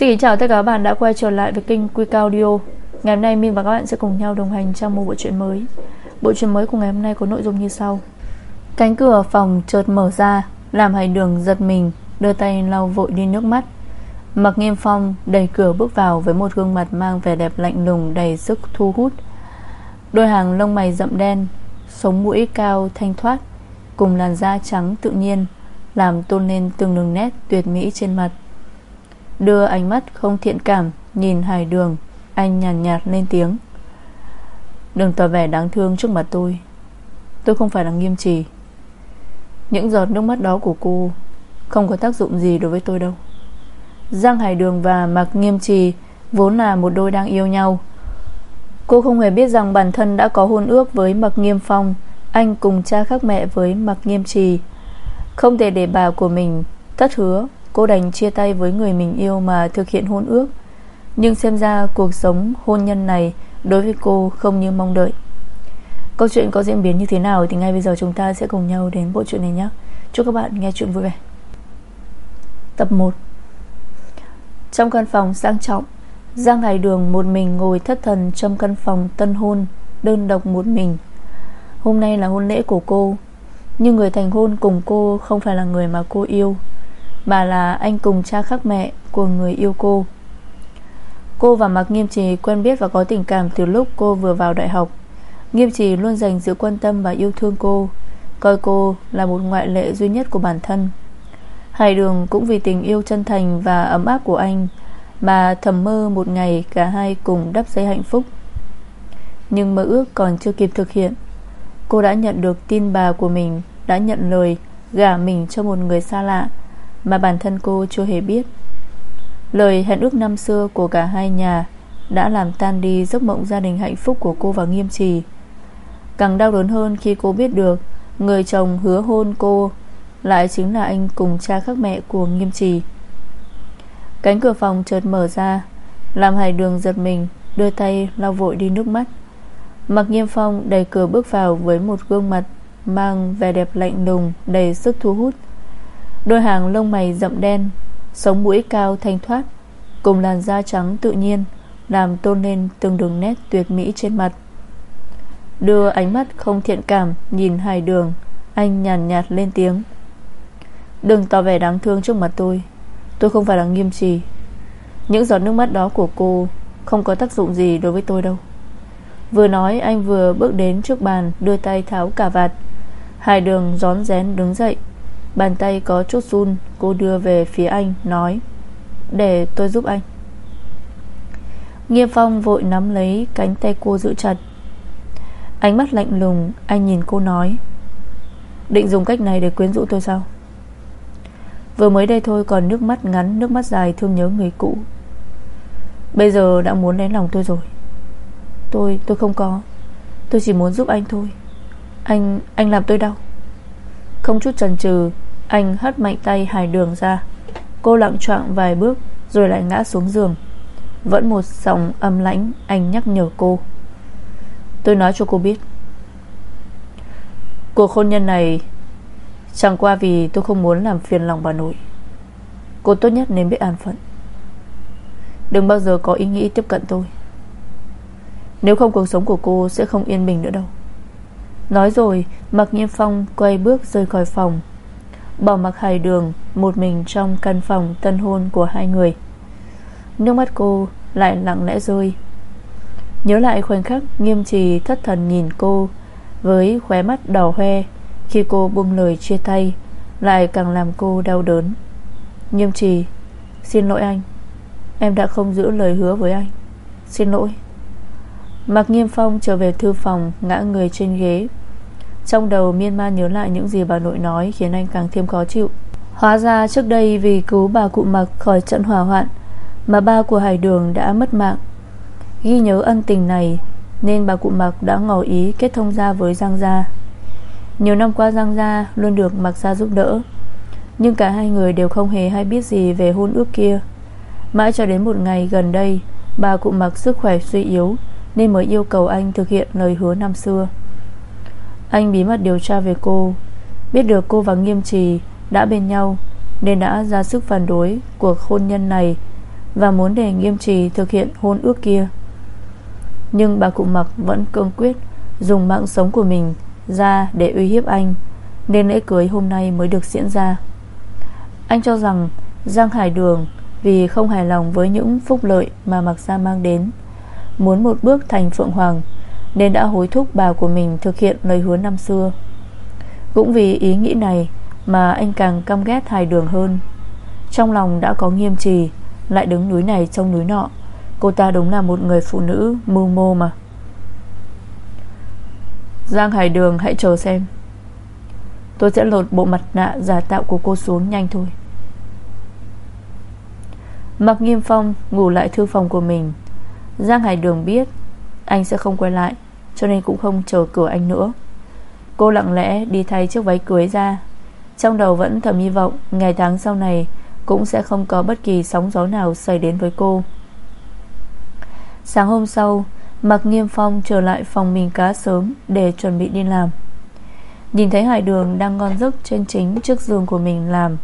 Xin kính chào tất cả các bạn đã quay trở lại với kênh Quy Cao Audio. Ngày hôm nay Min và các bạn sẽ cùng nhau đồng hành trong một bộ truyện mới. Bộ truyện mới của ngày hôm nay có nội dung như sau. Cánh cửa phòng chợt mở ra, Làm hải đường giật mình, Đưa tay lau vội đi nước mắt. Mặc nghiêm phong, đẩy cửa bước vào Với một gương mặt mang vẻ đẹp lạnh lùng Đầy sức thu hút. Đôi hàng lông mày rậm đen, Sống mũi cao thanh thoát, Cùng làn da trắng tự nhiên, Làm tôn lên từng đường nét tuyệt mỹ trên mặt. Đưa ánh mắt không thiện cảm Nhìn hải đường Anh nhàn nhạt, nhạt lên tiếng. Đừng tỏ vẻ đáng thương trước mặt tôi. Tôi không phải là nghiêm trì. Những giọt nước mắt đó của cô Không có tác dụng gì đối với tôi đâu. Giang Hải Đường và Mạc Nghiêm Trì Vốn là một đôi đang yêu nhau. Cô không hề biết rằng bản thân đã có hôn ước với Mạc Nghiêm Phong Anh cùng cha khác mẹ với Mạc Nghiêm Trì. Không thể để bà của mình thất hứa Cô đành chia tay với người mình yêu mà thực hiện hôn ước. Nhưng xem ra cuộc sống hôn nhân này Đối với cô không như mong đợi. Câu chuyện có diễn biến như thế nào Thì ngay bây giờ chúng ta sẽ cùng nhau đến bộ truyện này nhé. Chúc các bạn nghe chuyện vui vẻ. Tập 1 Trong căn phòng sang trọng, Giang Hải Đường một mình ngồi thất thần Trong căn phòng tân hôn, Đơn độc một mình. Hôm nay là hôn lễ của cô, Nhưng người thành hôn cùng cô Không phải là người mà cô yêu mà là anh cùng cha khác mẹ Của người yêu cô. Cô và Mạc Nghiêm Trì quen biết và có tình cảm Từ lúc cô vừa vào đại học. Nghiêm Trì luôn dành sự quan tâm và yêu thương cô, Coi cô là một ngoại lệ duy nhất của bản thân. Hải Đường cũng vì tình yêu chân thành Và ấm áp của anh Mà thầm mơ một ngày Cả hai cùng đắp xây hạnh phúc. Nhưng mơ ước còn chưa kịp thực hiện, Cô đã nhận được tin bà của mình Đã nhận lời gả mình cho một người xa lạ mà bản thân cô chưa hề biết. Lời hẹn ước năm xưa của cả hai nhà Đã làm tan đi giấc mộng gia đình hạnh phúc của cô và Nghiêm Trì. Càng đau đớn hơn khi cô biết được Người chồng hứa hôn cô Lại chính là anh cùng cha khác mẹ của Nghiêm Trì. Cánh cửa phòng chợt mở ra, Làm Hải Đường giật mình, Đưa tay lau vội đi nước mắt. Mặc Nghiêm Phong đẩy cửa bước vào Với một gương mặt Mang vẻ đẹp lạnh lùng Đầy sức thu hút. Đôi hàng lông mày rậm đen Sống mũi cao thanh thoát Cùng làn da trắng tự nhiên Làm tôn lên từng đường nét tuyệt mỹ trên mặt. Đưa ánh mắt không thiện cảm Nhìn hài đường Anh nhàn nhạt, nhạt lên tiếng. Đừng tỏ vẻ đáng thương trước mặt tôi Tôi không phải là nghiêm trì. Những giọt nước mắt đó của cô Không có tác dụng gì đối với tôi đâu. Vừa nói anh vừa bước đến trước bàn Đưa tay tháo cả vạt. Hai đường gión rén đứng dậy. Bàn tay có chút run Cô đưa về phía anh nói Để tôi giúp anh. Nghiêm Phong vội nắm lấy cánh tay cô giữ chặt. Ánh mắt lạnh lùng Anh nhìn cô nói Định dùng cách này để quyến rũ tôi sao? Vừa mới đây thôi còn nước mắt ngắn Nước mắt dài thương nhớ người cũ. Bây giờ đã muốn lấy lòng tôi rồi. Tôi, tôi không có. Tôi chỉ muốn giúp anh thôi. Anh, anh làm tôi đau không chút chần chừ, Anh hất mạnh tay Hải Đường ra. Cô lặng choạng vài bước, Rồi lại ngã xuống giường. Vẫn một giọng âm lãnh, Anh nhắc nhở cô. Tôi nói cho cô biết. Cuộc hôn nhân này, Chẳng qua vì tôi không muốn làm phiền lòng bà nội. Cô tốt nhất nên biết an phận. Đừng bao giờ có ý nghĩ tiếp cận tôi. Nếu không, cuộc sống của cô Sẽ không yên bình nữa đâu. Nói rồi Mặc Nhiên Phong quay bước rời khỏi phòng. Bỏ mặc hải đường, Một mình trong căn phòng tân hôn của hai người. Nước mắt cô lại lặng lẽ rơi. Nhớ lại khoảnh khắc Nghiêm trì thất thần nhìn cô, Với khóe mắt đỏ hoe, Khi cô buông lời chia tay, Lại càng làm cô đau đớn. Nghiêm trì, Xin lỗi anh, Em đã không giữ lời hứa với anh. Xin lỗi. Mạc Nghiêm Phong trở về thư phòng Ngã người trên ghế trong đầu miên man nhớ lại những gì bà nội nói, Khiến anh càng thêm khó chịu. Hóa ra trước đây vì cứu bà cụ mặc khỏi trận hỏa hoạn Mà ba của Hải Đường đã mất mạng. Ghi nhớ ân tình này, Nên bà cụ mặc đã ngỏ ý kết thông gia với Giang Gia. Nhiều năm qua Giang Gia luôn được mặc gia giúp đỡ, Nhưng cả hai người đều không hề hay biết gì về hôn ước kia. Mãi cho đến một ngày gần đây, Bà cụ mặc sức khỏe suy yếu Nên mới yêu cầu anh thực hiện lời hứa năm xưa anh bí mật điều tra về cô. Biết được cô và Nghiêm Trì Đã bên nhau, Nên đã ra sức phản đối Cuộc hôn nhân này Và muốn để nghiêm trì thực hiện hôn ước kia. Nhưng bà cụ mặc vẫn cương quyết Dùng mạng sống của mình ra để uy hiếp anh, Nên lễ cưới hôm nay mới được diễn ra. Anh cho rằng Giang Hải Đường Vì không hài lòng với những phúc lợi Mà Mạc Gia mang đến, Muốn một bước thành Phượng Hoàng nên đã hối thúc bà của mình thực hiện lời hứa năm xưa. Cũng vì ý nghĩ này Mà anh càng căm ghét Hải Đường hơn. Trong lòng đã có nghiêm trì, Lại đứng núi này trong núi nọ, Cô ta đúng là một người phụ nữ mưu mô mà. Giang Hải Đường, hãy chờ xem. Tôi sẽ lột bộ mặt nạ giả tạo của cô xuống nhanh thôi. Mặc nghiêm phong ngủ lại thư phòng của mình. Giang Hải Đường biết anh sẽ không quay lại, Cho nên cũng không chờ cửa anh nữa. Cô lặng lẽ đi thay chiếc váy cưới ra. Trong đầu vẫn thầm hy vọng Ngày tháng sau này Cũng sẽ không có bất kỳ sóng gió nào xảy đến với cô. Sáng hôm sau, Mạc Nghiêm Phong trở lại phòng mình cá sớm Để chuẩn bị đi làm. Nhìn thấy Hải Đường đang ngon giấc Trên chính chiếc giường của mình làm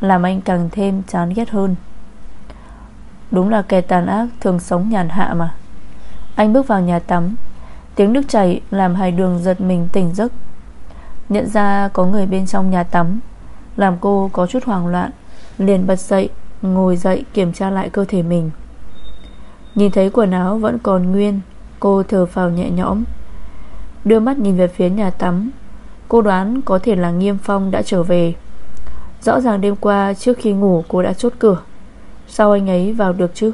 Làm anh càng thêm chán ghét hơn. Đúng là kẻ tàn ác Thường sống nhàn hạ mà. Anh bước vào nhà tắm. Tiếng nước chảy làm Hải Đường giật mình tỉnh giấc. Nhận ra có người bên trong nhà tắm. Làm cô có chút hoảng loạn, Liền bật dậy, Ngồi dậy kiểm tra lại cơ thể mình. Nhìn thấy quần áo vẫn còn nguyên, Cô thở phào nhẹ nhõm. Đưa mắt nhìn về phía nhà tắm. Cô đoán có thể là Nghiêm Phong đã trở về. Rõ ràng đêm qua Trước khi ngủ cô đã chốt cửa. Sao anh ấy vào được chứ?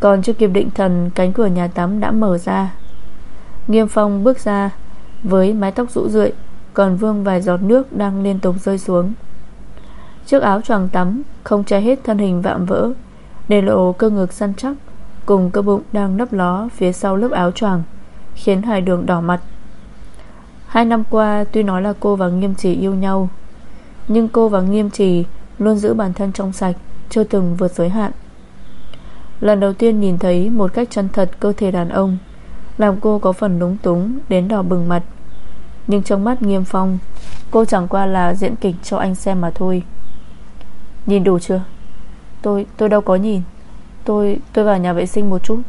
Còn chưa kịp định thần, Cánh cửa nhà tắm đã mở ra. Nghiêm Phong bước ra Với mái tóc rũ rượi, Còn vương vài giọt nước đang liên tục rơi xuống. Chiếc áo choàng tắm Không che hết thân hình vạm vỡ, để lộ cơ ngực săn chắc Cùng cơ bụng đang nấp ló Phía sau lớp áo choàng, Khiến hai đường đỏ mặt. Hai năm qua, tuy nói là cô và Nghiêm Trì yêu nhau, Nhưng cô và Nghiêm Trì Luôn giữ bản thân trong sạch, Chưa từng vượt giới hạn. Lần đầu tiên nhìn thấy một cách chân thật Cơ thể đàn ông, Làm cô có phần lúng túng, đến đỏ bừng mặt. Nhưng trong mắt Nghiêm Phong, Cô chẳng qua là diễn kịch cho anh xem mà thôi. Nhìn đủ chưa? Tôi tôi đâu có nhìn. Tôi tôi vào nhà vệ sinh một chút.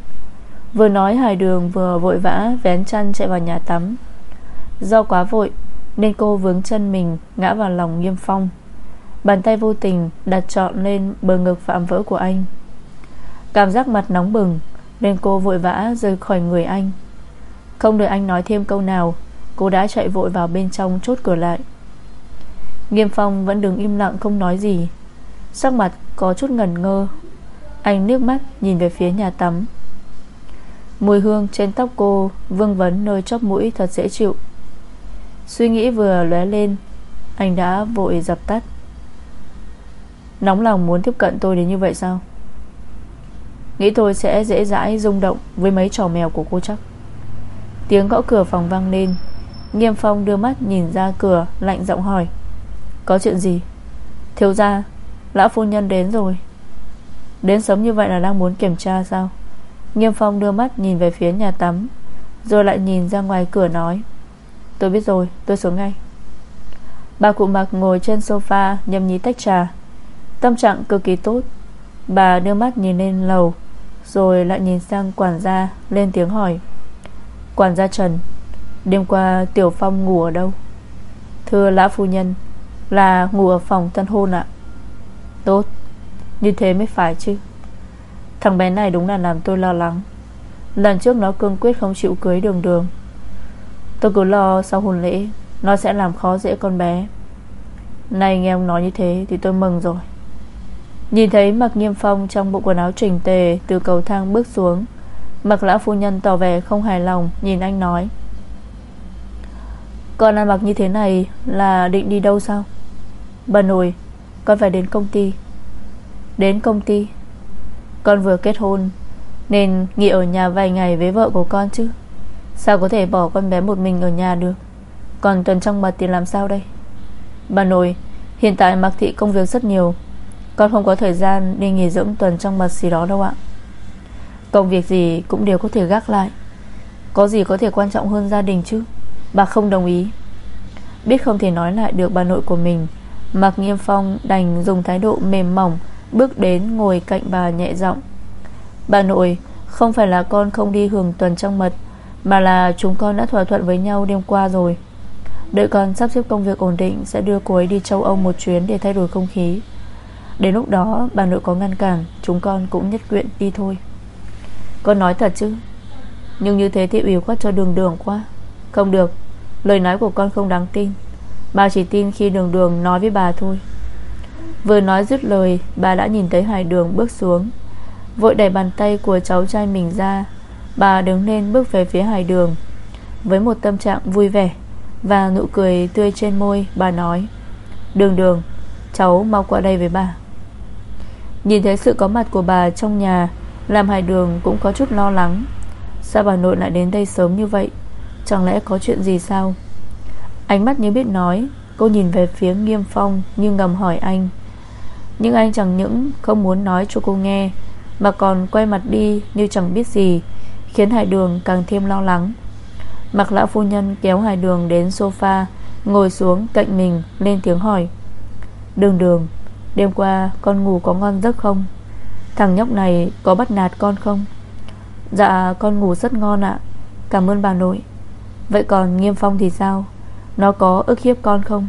Vừa nói Hải Đường vừa vội vã Vén chăn chạy vào nhà tắm. Do quá vội, Nên cô vướng chân mình ngã vào lòng nghiêm phong. Bàn tay vô tình đặt trọn lên bờ ngực phạm vỡ của anh. Cảm giác mặt nóng bừng, Nên cô vội vã rời khỏi người anh. Không đợi anh nói thêm câu nào, Cô đã chạy vội vào bên trong chốt cửa lại. Nghiêm phong vẫn đứng im lặng không nói gì. Sắc mặt có chút ngẩn ngơ. Anh nước mắt nhìn về phía nhà tắm. Mùi hương trên tóc cô Vương vấn nơi chóp mũi thật dễ chịu. Suy nghĩ vừa lóe lên, Anh đã vội dập tắt. Nóng lòng muốn tiếp cận tôi đến như vậy sao? Nghĩ tôi sẽ dễ dãi, rung động Với mấy trò mèo của cô chắc. Tiếng gõ cửa phòng vang lên. Nghiêm phong đưa mắt nhìn ra cửa, Lạnh giọng hỏi, Có chuyện gì? Thiếu ra Lão phu nhân đến rồi. Đến sớm như vậy là đang muốn kiểm tra sao? Nghiêm phong đưa mắt nhìn về phía nhà tắm, Rồi lại nhìn ra ngoài cửa nói, Tôi biết rồi, tôi xuống ngay. Bà cụ mặc ngồi trên sofa Nhâm nhí tách trà. Tâm trạng cực kỳ tốt, Bà đưa mắt nhìn lên lầu rồi lại nhìn sang quản gia, Lên tiếng hỏi. Quản gia Trần, Đêm qua Tiểu Phong ngủ ở đâu? Thưa lão phu nhân, Là ngủ ở phòng tân hôn ạ. Tốt, Như thế mới phải chứ. Thằng bé này đúng là làm tôi lo lắng. Lần trước nó cương quyết không chịu cưới đường đường. Tôi cứ lo sau hôn lễ, Nó sẽ làm khó dễ con bé. Nay nghe ông nói như thế Thì tôi mừng rồi. Nhìn thấy mặc nghiêm phong trong bộ quần áo chỉnh tề Từ cầu thang bước xuống Mặc lão phu nhân tỏ vẻ không hài lòng, Nhìn anh nói. Con ăn mặc như thế này Là định đi đâu sao? Bà nội, con phải đến công ty. Đến công ty? Con vừa kết hôn, Nên nghỉ ở nhà vài ngày với vợ của con chứ. Sao có thể bỏ con bé một mình ở nhà được? Còn tuần trong mật thì làm sao đây? Bà nội, Hiện tại mặc thị công việc rất nhiều con không có thời gian đi nghỉ dưỡng tuần trong mật gì đó đâu ạ. Công việc gì cũng đều có thể gác lại. Có gì có thể quan trọng hơn gia đình chứ? Bà không đồng ý. Biết không thể nói lại được bà nội của mình, Mạc Nghiêm Phong đành dùng thái độ mềm mỏng, Bước đến ngồi cạnh bà nhẹ giọng. Bà nội, Không phải là con không đi hưởng tuần trăng mật, Mà là chúng con đã thỏa thuận với nhau đêm qua rồi. Đợi con sắp xếp công việc ổn định Sẽ đưa cô ấy đi châu Âu một chuyến Để thay đổi không khí. Đến lúc đó, bà nội có ngăn cản, Chúng con cũng nhất quyện đi thôi. Con nói thật chứ? Nhưng như thế thì ủy khuất cho đường đường quá. Không được, Lời nói của con không đáng tin. Bà chỉ tin khi đường đường nói với bà thôi. Vừa nói dứt lời, Bà đã nhìn thấy Hải Đường bước xuống. Vội đẩy bàn tay của cháu trai mình ra. Bà đứng lên bước về phía Hải Đường. Với một tâm trạng vui vẻ Và nụ cười tươi trên môi, Bà nói, Đường đường, Cháu mau qua đây với bà. Nhìn thấy sự có mặt của bà trong nhà, Làm Hải Đường cũng có chút lo lắng. Sao bà nội lại đến đây sớm như vậy? Chẳng lẽ có chuyện gì sao? Ánh mắt như biết nói, Cô nhìn về phía Nghiêm Phong Nhưng ngầm hỏi anh. Nhưng anh chẳng những không muốn nói cho cô nghe, Mà còn quay mặt đi như chẳng biết gì, Khiến Hải Đường càng thêm lo lắng. Mặc lão phu nhân kéo Hải Đường đến sofa, Ngồi xuống cạnh mình, Lên tiếng hỏi. Đường đường Đêm qua con ngủ có ngon giấc không? Thằng nhóc này có bắt nạt con không? Dạ con ngủ rất ngon ạ. Cảm ơn bà nội. Vậy còn Nghiêm Phong thì sao? Nó có ức hiếp con không?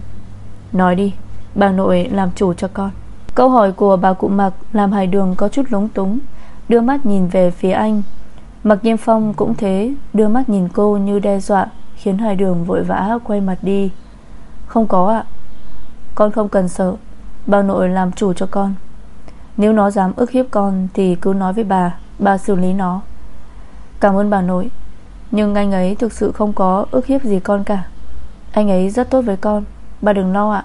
Nói đi, Bà nội làm chủ cho con. Câu hỏi của bà cụ mặc Làm Hải Đường có chút lúng túng, Đưa mắt nhìn về phía anh. Mặc Nghiêm Phong cũng thế, Đưa mắt nhìn cô như đe dọa, Khiến Hải Đường vội vã quay mặt đi. Không có ạ. Con không cần sợ. Bà nội làm chủ cho con. Nếu nó dám ức hiếp con Thì cứ nói với bà Bà xử lý nó. Cảm ơn bà nội, Nhưng anh ấy thực sự không có ức hiếp gì con cả. Anh ấy rất tốt với con, Bà đừng lo ạ.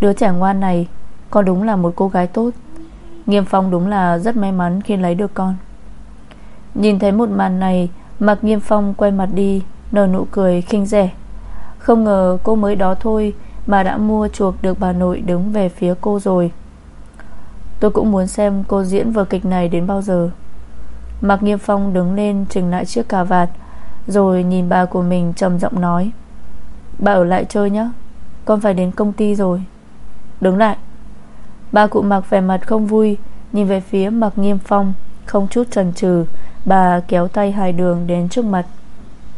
Đứa trẻ ngoan này, Con đúng là một cô gái tốt. Nghiêm Phong đúng là rất may mắn khi lấy được con. Nhìn thấy một màn này, Mặc Nghiêm Phong quay mặt đi, Nở nụ cười khinh rẻ. Không ngờ cô mới đó thôi mà đã mua chuộc được bà nội đứng về phía cô rồi. Tôi cũng muốn xem cô diễn vở kịch này đến bao giờ. Mạc Nghiêm Phong đứng lên chỉnh lại chiếc cà vạt, Rồi nhìn bà của mình trầm giọng nói. Bà ở lại chơi nhé Con phải đến công ty rồi. Đứng lại. Bà cụ mặc vẻ mặt không vui, Nhìn về phía Mạc Nghiêm Phong, Không chút chần chừ, Bà kéo tay hai đường đến trước mặt.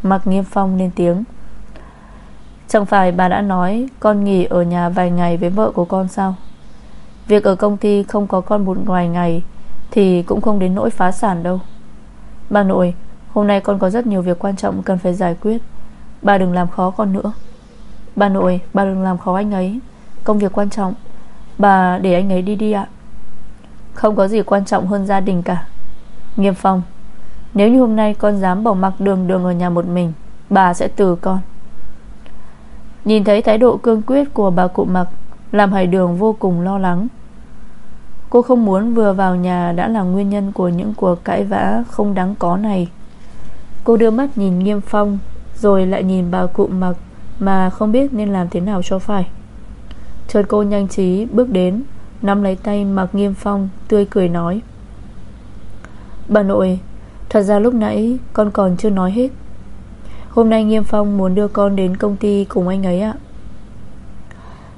Mạc Nghiêm Phong lên tiếng. Chẳng phải bà đã nói Con nghỉ ở nhà vài ngày với vợ của con sao? Việc ở công ty không có con một vài ngày Thì cũng không đến nỗi phá sản đâu. Bà nội, Hôm nay con có rất nhiều việc quan trọng cần phải giải quyết. Bà đừng làm khó con nữa. Bà nội, Bà đừng làm khó anh ấy. Công việc quan trọng, Bà để anh ấy đi đi ạ. Không có gì quan trọng hơn gia đình cả. Nghiêm Phong, Nếu như hôm nay con dám bỏ mặc đường đường ở nhà một mình, Bà sẽ từ con. Nhìn thấy thái độ cương quyết của bà cụ mặc, Làm hải đường vô cùng lo lắng. Cô không muốn vừa vào nhà Đã là nguyên nhân của những cuộc cãi vã Không đáng có này. Cô đưa mắt nhìn Nghiêm Phong, Rồi lại nhìn bà cụ mặc Mà không biết nên làm thế nào cho phải. Chợt cô nhanh trí bước đến, Nắm lấy tay mặc Nghiêm Phong, Tươi cười nói. Bà nội, Thật ra lúc nãy con còn chưa nói hết. Hôm nay Nghiêm Phong muốn đưa con đến công ty cùng anh ấy ạ.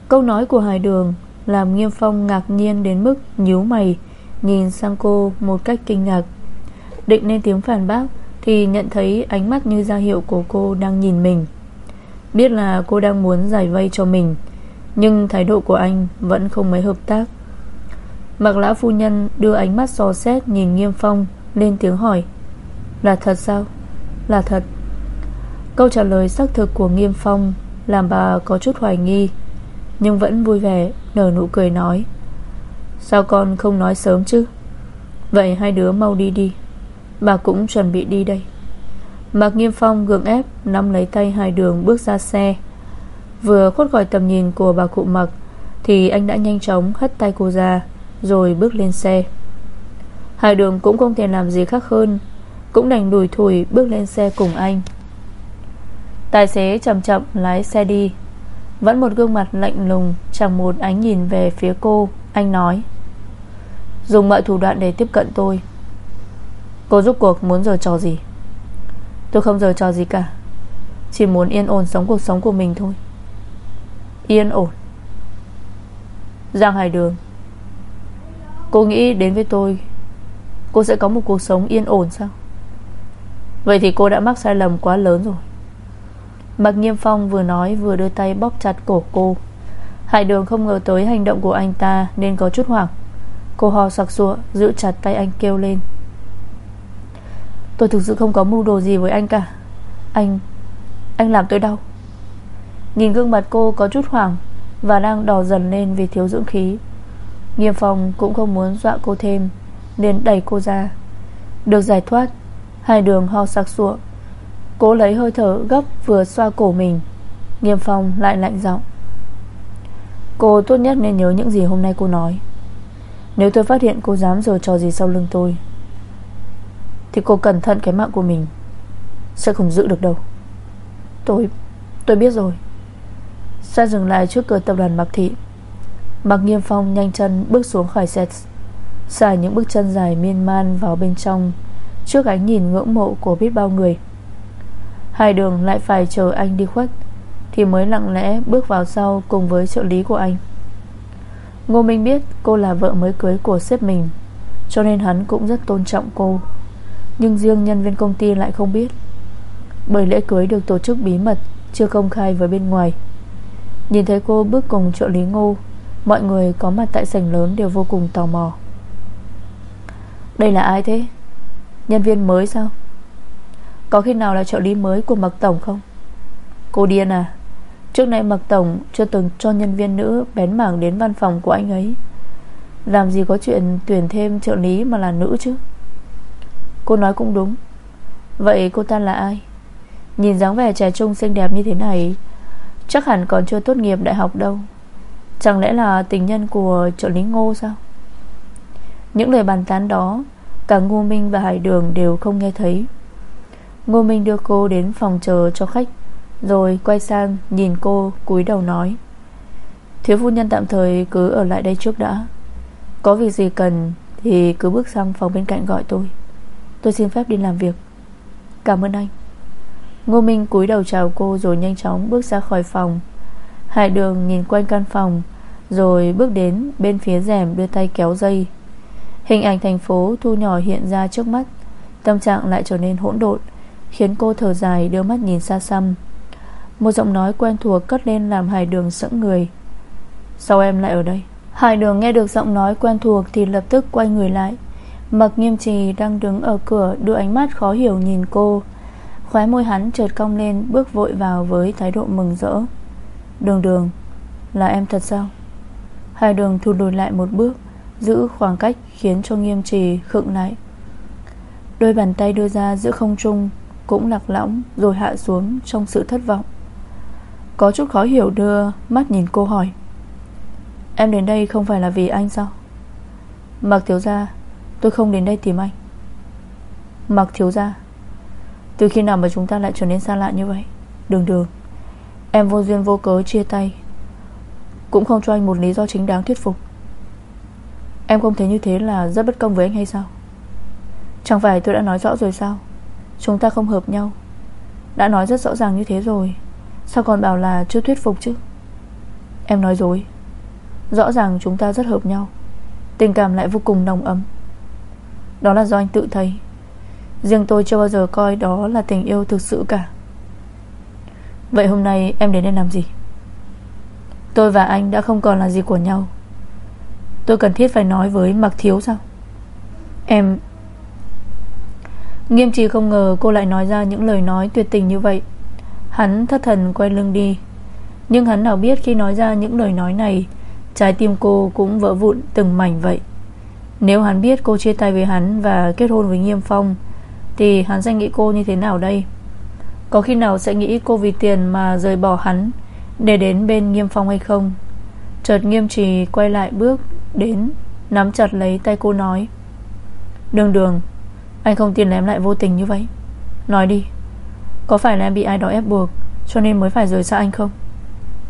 Câu nói của Hải Đường làm Nghiêm Phong ngạc nhiên đến mức nhíu mày, Nhìn sang cô một cách kinh ngạc. Định lên tiếng phản bác Thì nhận thấy ánh mắt như ra hiệu của cô đang nhìn mình. Biết là cô đang muốn giải vây cho mình, Nhưng thái độ của anh vẫn không mấy hợp tác. Mặc lão phu nhân đưa ánh mắt so xét nhìn Nghiêm Phong, Lên tiếng hỏi, Là thật sao? Là thật. Câu trả lời xác thực của Nghiêm Phong Làm bà có chút hoài nghi, Nhưng vẫn vui vẻ Nở nụ cười nói, Sao con không nói sớm chứ? Vậy hai đứa mau đi đi, Bà cũng chuẩn bị đi đây. Mạc Nghiêm Phong gượng ép, Nắm lấy tay hai đường bước ra xe. Vừa khuất khỏi tầm nhìn của bà cụ mặc Thì anh đã nhanh chóng hất tay cô ra, Rồi bước lên xe. Hai đường cũng không thể làm gì khác hơn, Cũng đành đùi thủi bước lên xe cùng anh. Tài xế chậm chậm lái xe đi. Vẫn một gương mặt lạnh lùng, Chẳng một ánh nhìn về phía cô. Anh nói, Dùng mọi thủ đoạn để tiếp cận tôi. Cô giúp cuộc muốn giờ trò gì? Tôi không giờ trò gì cả. Chỉ muốn yên ổn sống cuộc sống của mình thôi. Yên ổn. Giang Hải Đường, Cô nghĩ đến với tôi, Cô sẽ có một cuộc sống yên ổn sao? Vậy thì cô đã mắc sai lầm quá lớn rồi. Mạc Nghiêm Phong vừa nói vừa đưa tay bóp chặt cổ cô. Hải đường không ngờ tới hành động của anh ta Nên có chút hoảng. Cô ho sặc sụa, Giữ chặt tay anh kêu lên. Tôi thực sự không có mưu đồ gì với anh cả. Anh Anh làm tôi đau. Nhìn gương mặt cô có chút hoảng Và đang đỏ dần lên vì thiếu dưỡng khí. Nghiêm Phong cũng không muốn dọa cô thêm, Nên đẩy cô ra. Được giải thoát, Hai đường ho sặc sụa Cố lấy hơi thở gấp vừa xoa cổ mình. Nghiêm Phong lại lạnh giọng. Cô tốt nhất nên nhớ những gì hôm nay cô nói. Nếu tôi phát hiện cô dám rồi trò gì sau lưng tôi, Thì cô cẩn thận cái mạng của mình Sẽ không giữ được đâu. Tôi Tôi biết rồi. Xe dừng lại trước cửa tập đoàn Mạc Thị. Mạc Nghiêm Phong nhanh chân bước xuống khỏi xe Xài những bước chân dài miên man vào bên trong Trước ánh nhìn ngưỡng mộ của biết bao người. Hai đường lại phải chờ anh đi khuất, Thì mới lặng lẽ bước vào sau Cùng với trợ lý của anh. Ngô Minh biết cô là vợ mới cưới của sếp mình, Cho nên hắn cũng rất tôn trọng cô. Nhưng riêng nhân viên công ty lại không biết. Bởi lễ cưới được tổ chức bí mật, Chưa công khai với bên ngoài. Nhìn thấy cô bước cùng trợ lý Ngô, Mọi người có mặt tại sảnh lớn Đều vô cùng tò mò. Đây là ai thế? Nhân viên mới sao? Có khi nào là trợ lý mới của Mạc Tổng không? Cô điên à? Trước nay Mạc Tổng chưa từng cho nhân viên nữ Bén mảng đến văn phòng của anh ấy. Làm gì có chuyện tuyển thêm trợ lý Mà là nữ chứ? Cô nói cũng đúng. Vậy cô ta là ai? Nhìn dáng vẻ trẻ trung xinh đẹp như thế này, Chắc hẳn còn chưa tốt nghiệp đại học đâu. Chẳng lẽ là tình nhân của trợ lý ngô sao? Những lời bàn tán đó, Cả Ngô Minh và Hải Đường đều không nghe thấy. Ngô Minh đưa cô đến phòng chờ cho khách, Rồi quay sang nhìn cô cúi đầu nói. Thiếu phu nhân tạm thời cứ ở lại đây trước đã. Có việc gì cần Thì cứ bước sang phòng bên cạnh gọi tôi. Tôi xin phép đi làm việc. Cảm ơn anh. Ngô Minh cúi đầu chào cô rồi nhanh chóng bước ra khỏi phòng. Hải đường nhìn quanh căn phòng, Rồi bước đến bên phía rèm đưa tay kéo dây. Hình ảnh thành phố thu nhỏ hiện ra trước mắt, Tâm trạng lại trở nên hỗn độn. Khiến cô thở dài đưa mắt nhìn xa xăm. Một giọng nói quen thuộc cất lên làm Hải Đường sững người. Sao em lại ở đây? Hải Đường nghe được giọng nói quen thuộc Thì lập tức quay người lại. Mặc nghiêm trì đang đứng ở cửa Đưa ánh mắt khó hiểu nhìn cô. Khóe môi hắn chợt cong lên Bước vội vào với thái độ mừng rỡ. Đường đường Là em thật sao? Hải đường thụt lùi lại một bước Giữ khoảng cách khiến cho nghiêm trì khựng lại. Đôi bàn tay đưa ra giữa không trung cũng lạc lõng, rồi hạ xuống Trong sự thất vọng. Có chút khó hiểu đưa mắt nhìn cô hỏi, Em đến đây không phải là vì anh sao? Mặc thiếu gia, Tôi không đến đây tìm anh. Mặc thiếu gia, Từ khi nào mà chúng ta lại trở nên xa lạ như vậy? Đường đường, Em vô duyên vô cớ chia tay, Cũng không cho anh một lý do chính đáng thuyết phục. Em không thấy như thế là rất bất công với anh hay sao? Chẳng phải tôi đã nói rõ rồi sao? Chúng ta không hợp nhau. Đã nói rất rõ ràng như thế rồi. Sao còn bảo là chưa thuyết phục chứ? Em nói dối. Rõ ràng chúng ta rất hợp nhau. Tình cảm lại vô cùng nồng ấm. Đó là do anh tự thấy. Riêng tôi chưa bao giờ coi đó là tình yêu thực sự cả. Vậy hôm nay em đến đây làm gì? Tôi và anh đã không còn là gì của nhau. Tôi cần thiết phải nói với Mạc Thiếu sao? Em Nghiêm trì không ngờ cô lại nói ra những lời nói tuyệt tình như vậy. Hắn thất thần quay lưng đi. Nhưng hắn nào biết khi nói ra những lời nói này, Trái tim cô cũng vỡ vụn từng mảnh vậy. Nếu hắn biết cô chia tay với hắn Và kết hôn với Nghiêm Phong, Thì hắn sẽ nghĩ cô như thế nào đây? Có khi nào sẽ nghĩ cô vì tiền mà rời bỏ hắn Để đến bên Nghiêm Phong hay không? Chợt nghiêm trì quay lại bước Đến, Nắm chặt lấy tay cô nói, Đường đường anh không tin là em lại vô tình như vậy. Nói đi. Có phải là em bị ai đó ép buộc, Cho nên mới phải rời xa anh không?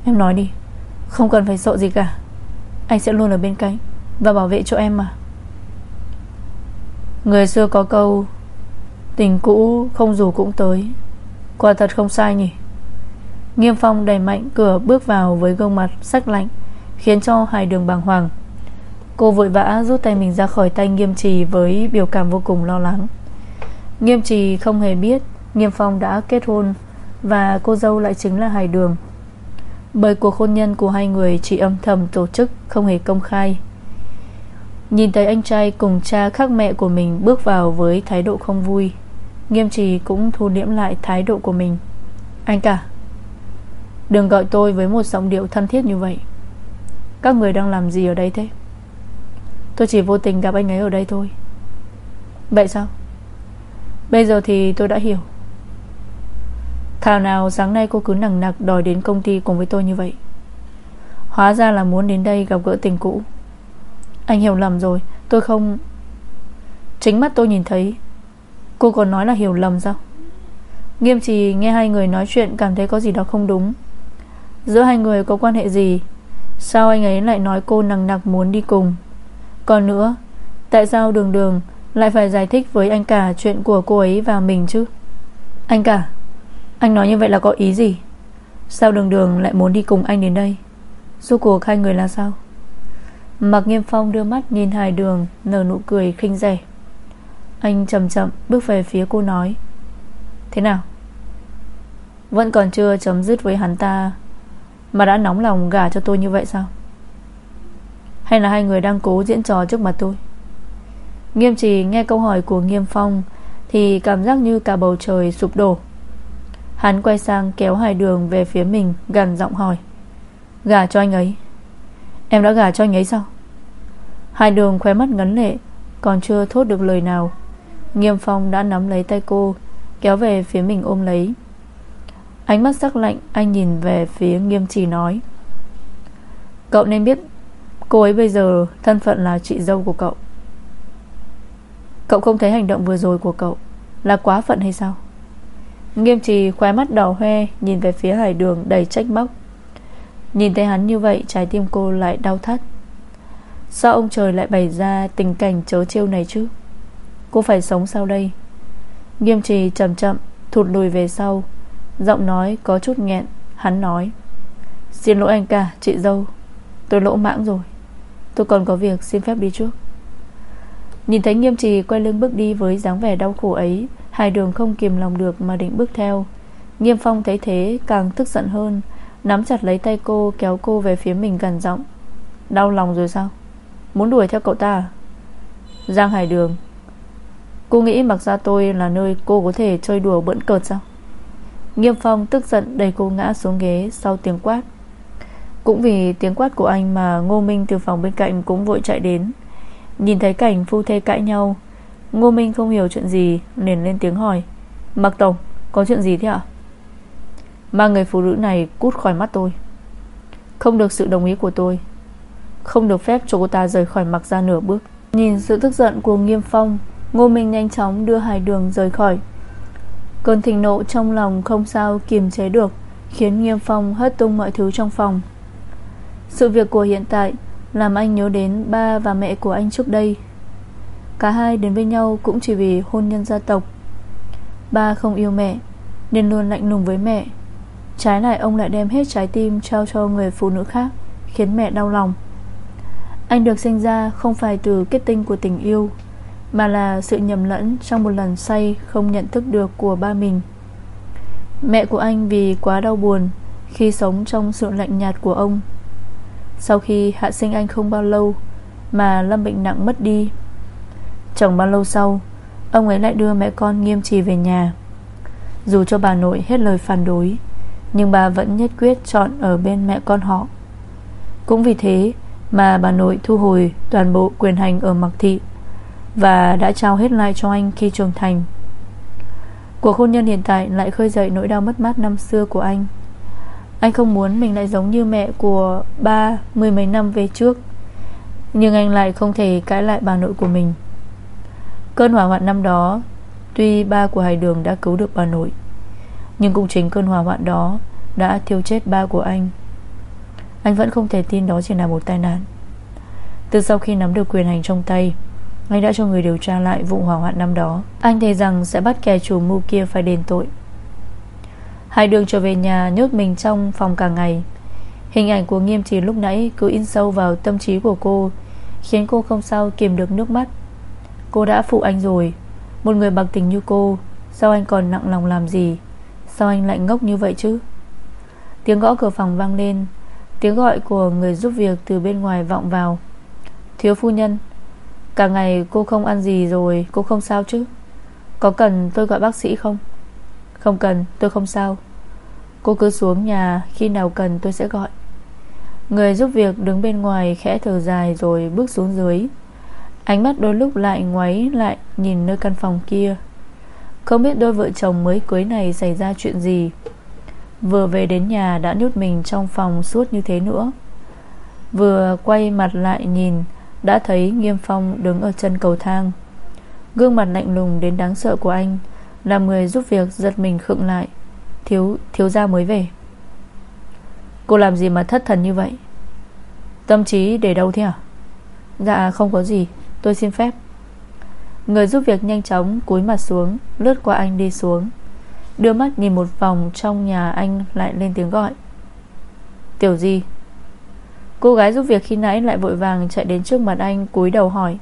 Em nói đi. Không cần phải sợ gì cả. Anh sẽ luôn ở bên cạnh Và bảo vệ cho em mà. Người xưa có câu, Tình cũ không dù cũng tới. Quả thật không sai nhỉ. Nghiêm phong đẩy mạnh cửa bước vào Với gương mặt sắc lạnh, Khiến cho hai đường bàng hoàng. Cô vội vã rút tay mình ra khỏi tay Nghiêm Trì Với biểu cảm vô cùng lo lắng. Nghiêm Trì không hề biết Nghiêm Phong đã kết hôn Và cô dâu lại chính là Hải Đường. Bởi cuộc hôn nhân của hai người Chỉ âm thầm tổ chức, không hề công khai. Nhìn thấy anh trai cùng cha khác mẹ của mình Bước vào với thái độ không vui, Nghiêm trì cũng thu liễm lại thái độ của mình. Anh cả, Đừng gọi tôi với một giọng điệu thân thiết như vậy. Các người đang làm gì ở đây thế? Tôi chỉ vô tình gặp anh ấy ở đây thôi. Vậy sao? Bây giờ thì tôi đã hiểu. Thảo nào sáng nay cô cứ nặng nặc Đòi đến công ty cùng với tôi như vậy. Hóa ra là muốn đến đây gặp gỡ tình cũ. Anh hiểu lầm rồi, Tôi không Chính mắt tôi nhìn thấy, Cô còn nói là hiểu lầm sao? Nghiêm trì nghe hai người nói chuyện Cảm thấy có gì đó không đúng. Giữa hai người có quan hệ gì? Sao anh ấy lại nói cô nặng nặc muốn đi cùng? Còn nữa, Tại sao đường đường lại phải giải thích với anh cả Chuyện của cô ấy và mình chứ? Anh cả, Anh nói như vậy là có ý gì? Sao đường đường lại muốn đi cùng anh đến đây? Suốt cuộc hai người là sao? Mặc nghiêm phong đưa mắt nhìn hai đường, Nở nụ cười khinh rẻ. Anh chậm chậm bước về phía cô nói, Thế nào? Vẫn còn chưa chấm dứt với hắn ta Mà đã nóng lòng gả cho tôi như vậy sao? Hay là hai người đang cố diễn trò trước mặt tôi? Nghiêm trì nghe câu hỏi của Nghiêm Phong Thì cảm giác như cả bầu trời sụp đổ. Hắn quay sang kéo hai đường về phía mình Gần giọng hỏi, Gả cho anh ấy? Em đã gả cho anh ấy sao? Hai đường khóe mắt ngấn lệ, Còn chưa thốt được lời nào, Nghiêm Phong đã nắm lấy tay cô, Kéo về phía mình ôm lấy. Ánh mắt sắc lạnh, Anh nhìn về phía nghiêm trì nói, Cậu nên biết Cô ấy bây giờ thân phận là chị dâu của cậu. Cậu không thấy hành động vừa rồi của cậu Là quá phận hay sao? Nghiêm trì khóe mắt đỏ hoe, Nhìn về phía hải đường đầy trách móc. Nhìn thấy hắn như vậy, Trái tim cô lại đau thắt. Sao ông trời lại bày ra Tình cảnh chớ trêu này chứ? Cô phải sống sao đây. Nghiêm trì chậm chậm Thụt lùi về sau. Giọng nói có chút nghẹn, Hắn nói, Xin lỗi anh cả, chị dâu. Tôi lỗ mãng rồi. Tôi còn có việc, xin phép đi trước. Nhìn thấy nghiêm trì quay lưng bước đi Với dáng vẻ đau khổ ấy, Hai đường không kìm lòng được mà định bước theo. Nghiêm phong thấy thế, càng tức giận hơn, Nắm chặt lấy tay cô, Kéo cô về phía mình gần giọng. Đau lòng rồi sao? Muốn đuổi theo cậu ta à? Giang Hải Đường, Cô nghĩ mặc ra tôi là nơi cô có thể chơi đùa bỡn cợt sao? Nghiêm Phong tức giận đẩy cô ngã xuống ghế, Sau tiếng quát. Cũng vì tiếng quát của anh mà Ngô Minh từ phòng bên cạnh cũng vội chạy đến. Nhìn thấy cảnh phu thê cãi nhau, Ngô Minh không hiểu chuyện gì, Liền lên tiếng hỏi, Mặc Tổng, có chuyện gì thế ạ? Mà người phụ nữ này cút khỏi mắt tôi. Không được sự đồng ý của tôi. Không được phép cho cô ta rời khỏi mặc ra nửa bước. Nhìn sự tức giận của Nghiêm Phong, Ngô Minh nhanh chóng đưa Hải Đường rời khỏi. Cơn thịnh nộ trong lòng không sao kiềm chế được, Khiến Nghiêm Phong hất tung mọi thứ trong phòng. Sự việc của hiện tại Làm anh nhớ đến ba và mẹ của anh trước đây. Cả hai đến với nhau cũng chỉ vì hôn nhân gia tộc. Ba không yêu mẹ, Nên luôn lạnh lùng với mẹ. Trái lại, ông lại đem hết trái tim Trao cho người phụ nữ khác, Khiến mẹ đau lòng. Anh được sinh ra không phải từ kết tinh của tình yêu, mà là sự nhầm lẫn Trong một lần say không nhận thức được của ba mình. Mẹ của anh vì quá đau buồn Khi sống trong sự lạnh nhạt của ông. Sau khi hạ sinh anh không bao lâu Mà lâm bệnh nặng mất đi. Chẳng bao lâu sau, Ông ấy lại đưa mẹ con nghiêm trì về nhà. Dù cho bà nội hết lời phản đối, Nhưng bà vẫn nhất quyết chọn ở bên mẹ con họ. Cũng vì thế mà bà nội thu hồi toàn bộ quyền hành ở Mạc Thị và đã trao hết lại cho anh khi trưởng thành. Cuộc hôn nhân hiện tại Lại khơi dậy nỗi đau mất mát năm xưa của anh. Anh không muốn mình lại giống như mẹ của Ba, mười mấy năm về trước. Nhưng anh lại không thể cãi lại bà nội của mình. Cơn hỏa hoạn năm đó, Tuy ba của Hải Đường đã cứu được bà nội, Nhưng cũng chính cơn hỏa hoạn đó Đã thiêu chết ba của anh. Anh vẫn không thể tin đó chỉ là một tai nạn. Từ sau khi nắm được quyền hành trong tay, anh đã cho người điều tra lại vụ hỏa hoạn năm đó. Anh thấy rằng sẽ bắt kẻ chủ mưu kia phải đền tội. Hai đường trở về nhà nhốt mình trong phòng cả ngày. Hình ảnh của nghiêm trì lúc nãy cứ in sâu vào tâm trí của cô, Khiến cô không sao kiềm được nước mắt. Cô đã phụ anh rồi. Một người bằng tình như cô, Sao anh còn nặng lòng làm gì? Sao anh lại ngốc như vậy chứ? Tiếng gõ cửa phòng vang lên. Tiếng gọi của người giúp việc từ bên ngoài vọng vào. Thiếu phu nhân, Cả ngày cô không ăn gì rồi, Cô không sao chứ? Có cần tôi gọi bác sĩ không? Không cần, tôi không sao. Cô cứ xuống nhà, Khi nào cần tôi sẽ gọi. Người giúp việc đứng bên ngoài khẽ thở dài Rồi bước xuống dưới. Ánh mắt đôi lúc lại ngoáy lại Nhìn nơi căn phòng kia. Không biết đôi vợ chồng mới cưới này Xảy ra chuyện gì. Vừa về đến nhà đã nhốt mình trong phòng suốt như thế nữa. Vừa quay mặt lại nhìn, Đã thấy Nghiêm Phong đứng ở chân cầu thang. Gương mặt lạnh lùng đến đáng sợ của anh. Làm người giúp việc giật mình khựng lại. Thiếu thiếu gia mới về. Cô làm gì mà thất thần như vậy? Tâm trí để đâu thế à? Dạ không có gì. Tôi xin phép. Người giúp việc nhanh chóng cúi mặt xuống, Lướt qua anh đi xuống. Đưa mắt nhìn một vòng trong nhà anh Lại lên tiếng gọi. Tiểu gì Cô gái giúp việc khi nãy lại vội vàng chạy đến trước mặt anh cúi đầu hỏi.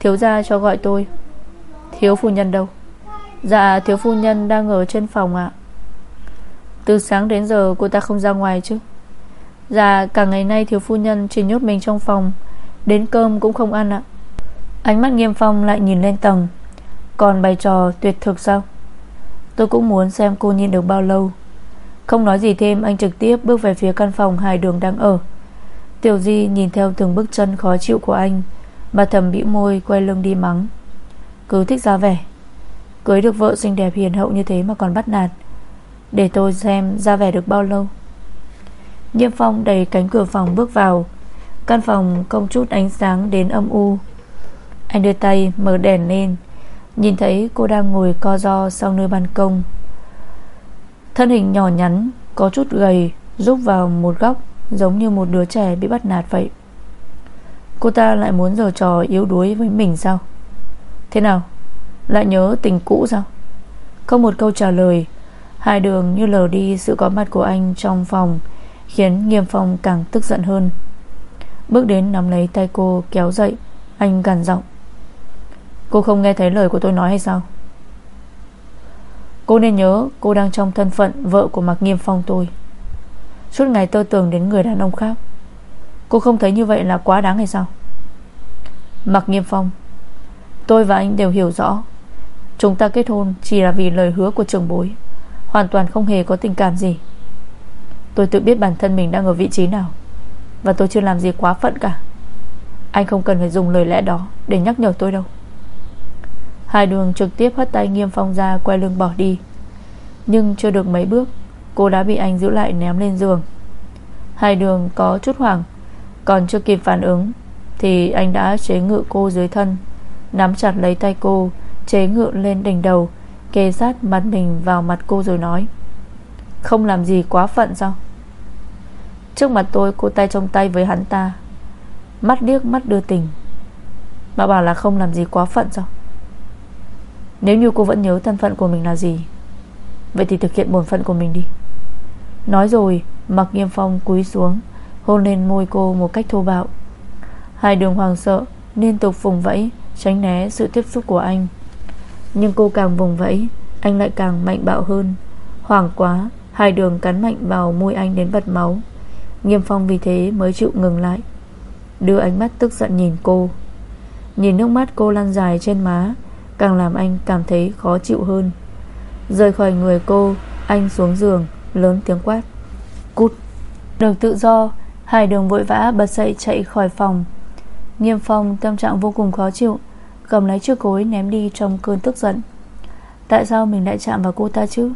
Thiếu gia cho gọi tôi. Thiếu phu nhân đâu? Dạ thiếu phu nhân đang ở trên phòng ạ. Từ sáng đến giờ cô ta không ra ngoài chứ? Dạ cả ngày nay thiếu phu nhân Chỉ nhốt mình trong phòng, Đến cơm cũng không ăn ạ. Ánh mắt nghiêm phong lại nhìn lên tầng. Còn bày trò tuyệt thực sao? Tôi cũng muốn xem cô nhìn được bao lâu. Không nói gì thêm, Anh trực tiếp bước về phía căn phòng Hai đường đang ở. Tiểu Di nhìn theo từng bước chân khó chịu của anh Mà thầm bĩu môi quay lưng đi mắng. Cứ thích ra vẻ. Cưới được vợ xinh đẹp hiền hậu như thế mà còn bắt nạt. Để tôi xem ra vẻ được bao lâu. Nhiêm phong đẩy cánh cửa phòng bước vào. Căn phòng không chút ánh sáng đến âm u. Anh đưa tay mở đèn lên. Nhìn thấy cô đang ngồi co ro Sau nơi ban công. Thân hình nhỏ nhắn, Có chút gầy, Rúc vào một góc Giống như một đứa trẻ bị bắt nạt vậy. Cô ta lại muốn giở trò yếu đuối với mình sao? Thế nào? Lại nhớ tình cũ sao? Không một câu trả lời, Hai đường như lờ đi sự có mặt của anh trong phòng, Khiến Nghiêm Phong càng tức giận hơn. Bước đến nắm lấy tay cô, kéo dậy, Anh gằn giọng. Cô không nghe thấy lời của tôi nói hay sao? Cô nên nhớ Cô đang trong thân phận vợ của Mạc Nghiêm Phong tôi. Suốt ngày tơ tưởng đến người đàn ông khác. Cô không thấy như vậy là quá đáng hay sao? Mạc Nghiêm Phong, Tôi và anh đều hiểu rõ Chúng ta kết hôn chỉ là vì lời hứa của trưởng bối. Hoàn toàn không hề có tình cảm gì. Tôi tự biết bản thân mình đang ở vị trí nào. Và tôi chưa làm gì quá phận cả. Anh không cần phải dùng lời lẽ đó Để nhắc nhở tôi đâu. Hai đường trực tiếp hất tay Nghiêm Phong ra Quay lưng bỏ đi. Nhưng chưa được mấy bước, Cô đã bị anh giữ lại ném lên giường. Hai đường có chút hoảng, Còn chưa kịp phản ứng Thì anh đã chế ngự cô dưới thân, Nắm chặt lấy tay cô Chế ngự lên đỉnh đầu Kê sát mặt mình vào mặt cô rồi nói, Không làm gì quá phận sao? Trước mặt tôi, cô tay trong tay với hắn ta, Mắt điếc mắt đưa tình, Mà bảo là không làm gì quá phận sao? Nếu như cô vẫn nhớ thân phận của mình là gì, Vậy thì thực hiện bổn phận của mình đi. Nói rồi, Mặc nghiêm phong cúi xuống, Hôn lên môi cô một cách thô bạo. Hai đường hoàng sợ, Liên tục vùng vẫy, Tránh né sự tiếp xúc của anh. Nhưng cô càng vùng vẫy, Anh lại càng mạnh bạo hơn. Hoảng quá, Hai đường cắn mạnh vào môi anh đến bật máu. Nghiêm phong vì thế mới chịu ngừng lại, Đưa ánh mắt tức giận nhìn cô. Nhìn nước mắt cô lăn dài trên má, Càng làm anh cảm thấy khó chịu hơn. Rời khỏi người cô, Anh xuống giường, Lớn tiếng quát. Cút. Được tự do Hải đường vội vã bật dậy chạy khỏi phòng. Nghiêm phong tâm trạng vô cùng khó chịu. Cầm lấy chiếc cối ném đi trong cơn tức giận. Tại sao mình lại chạm vào cô ta chứ?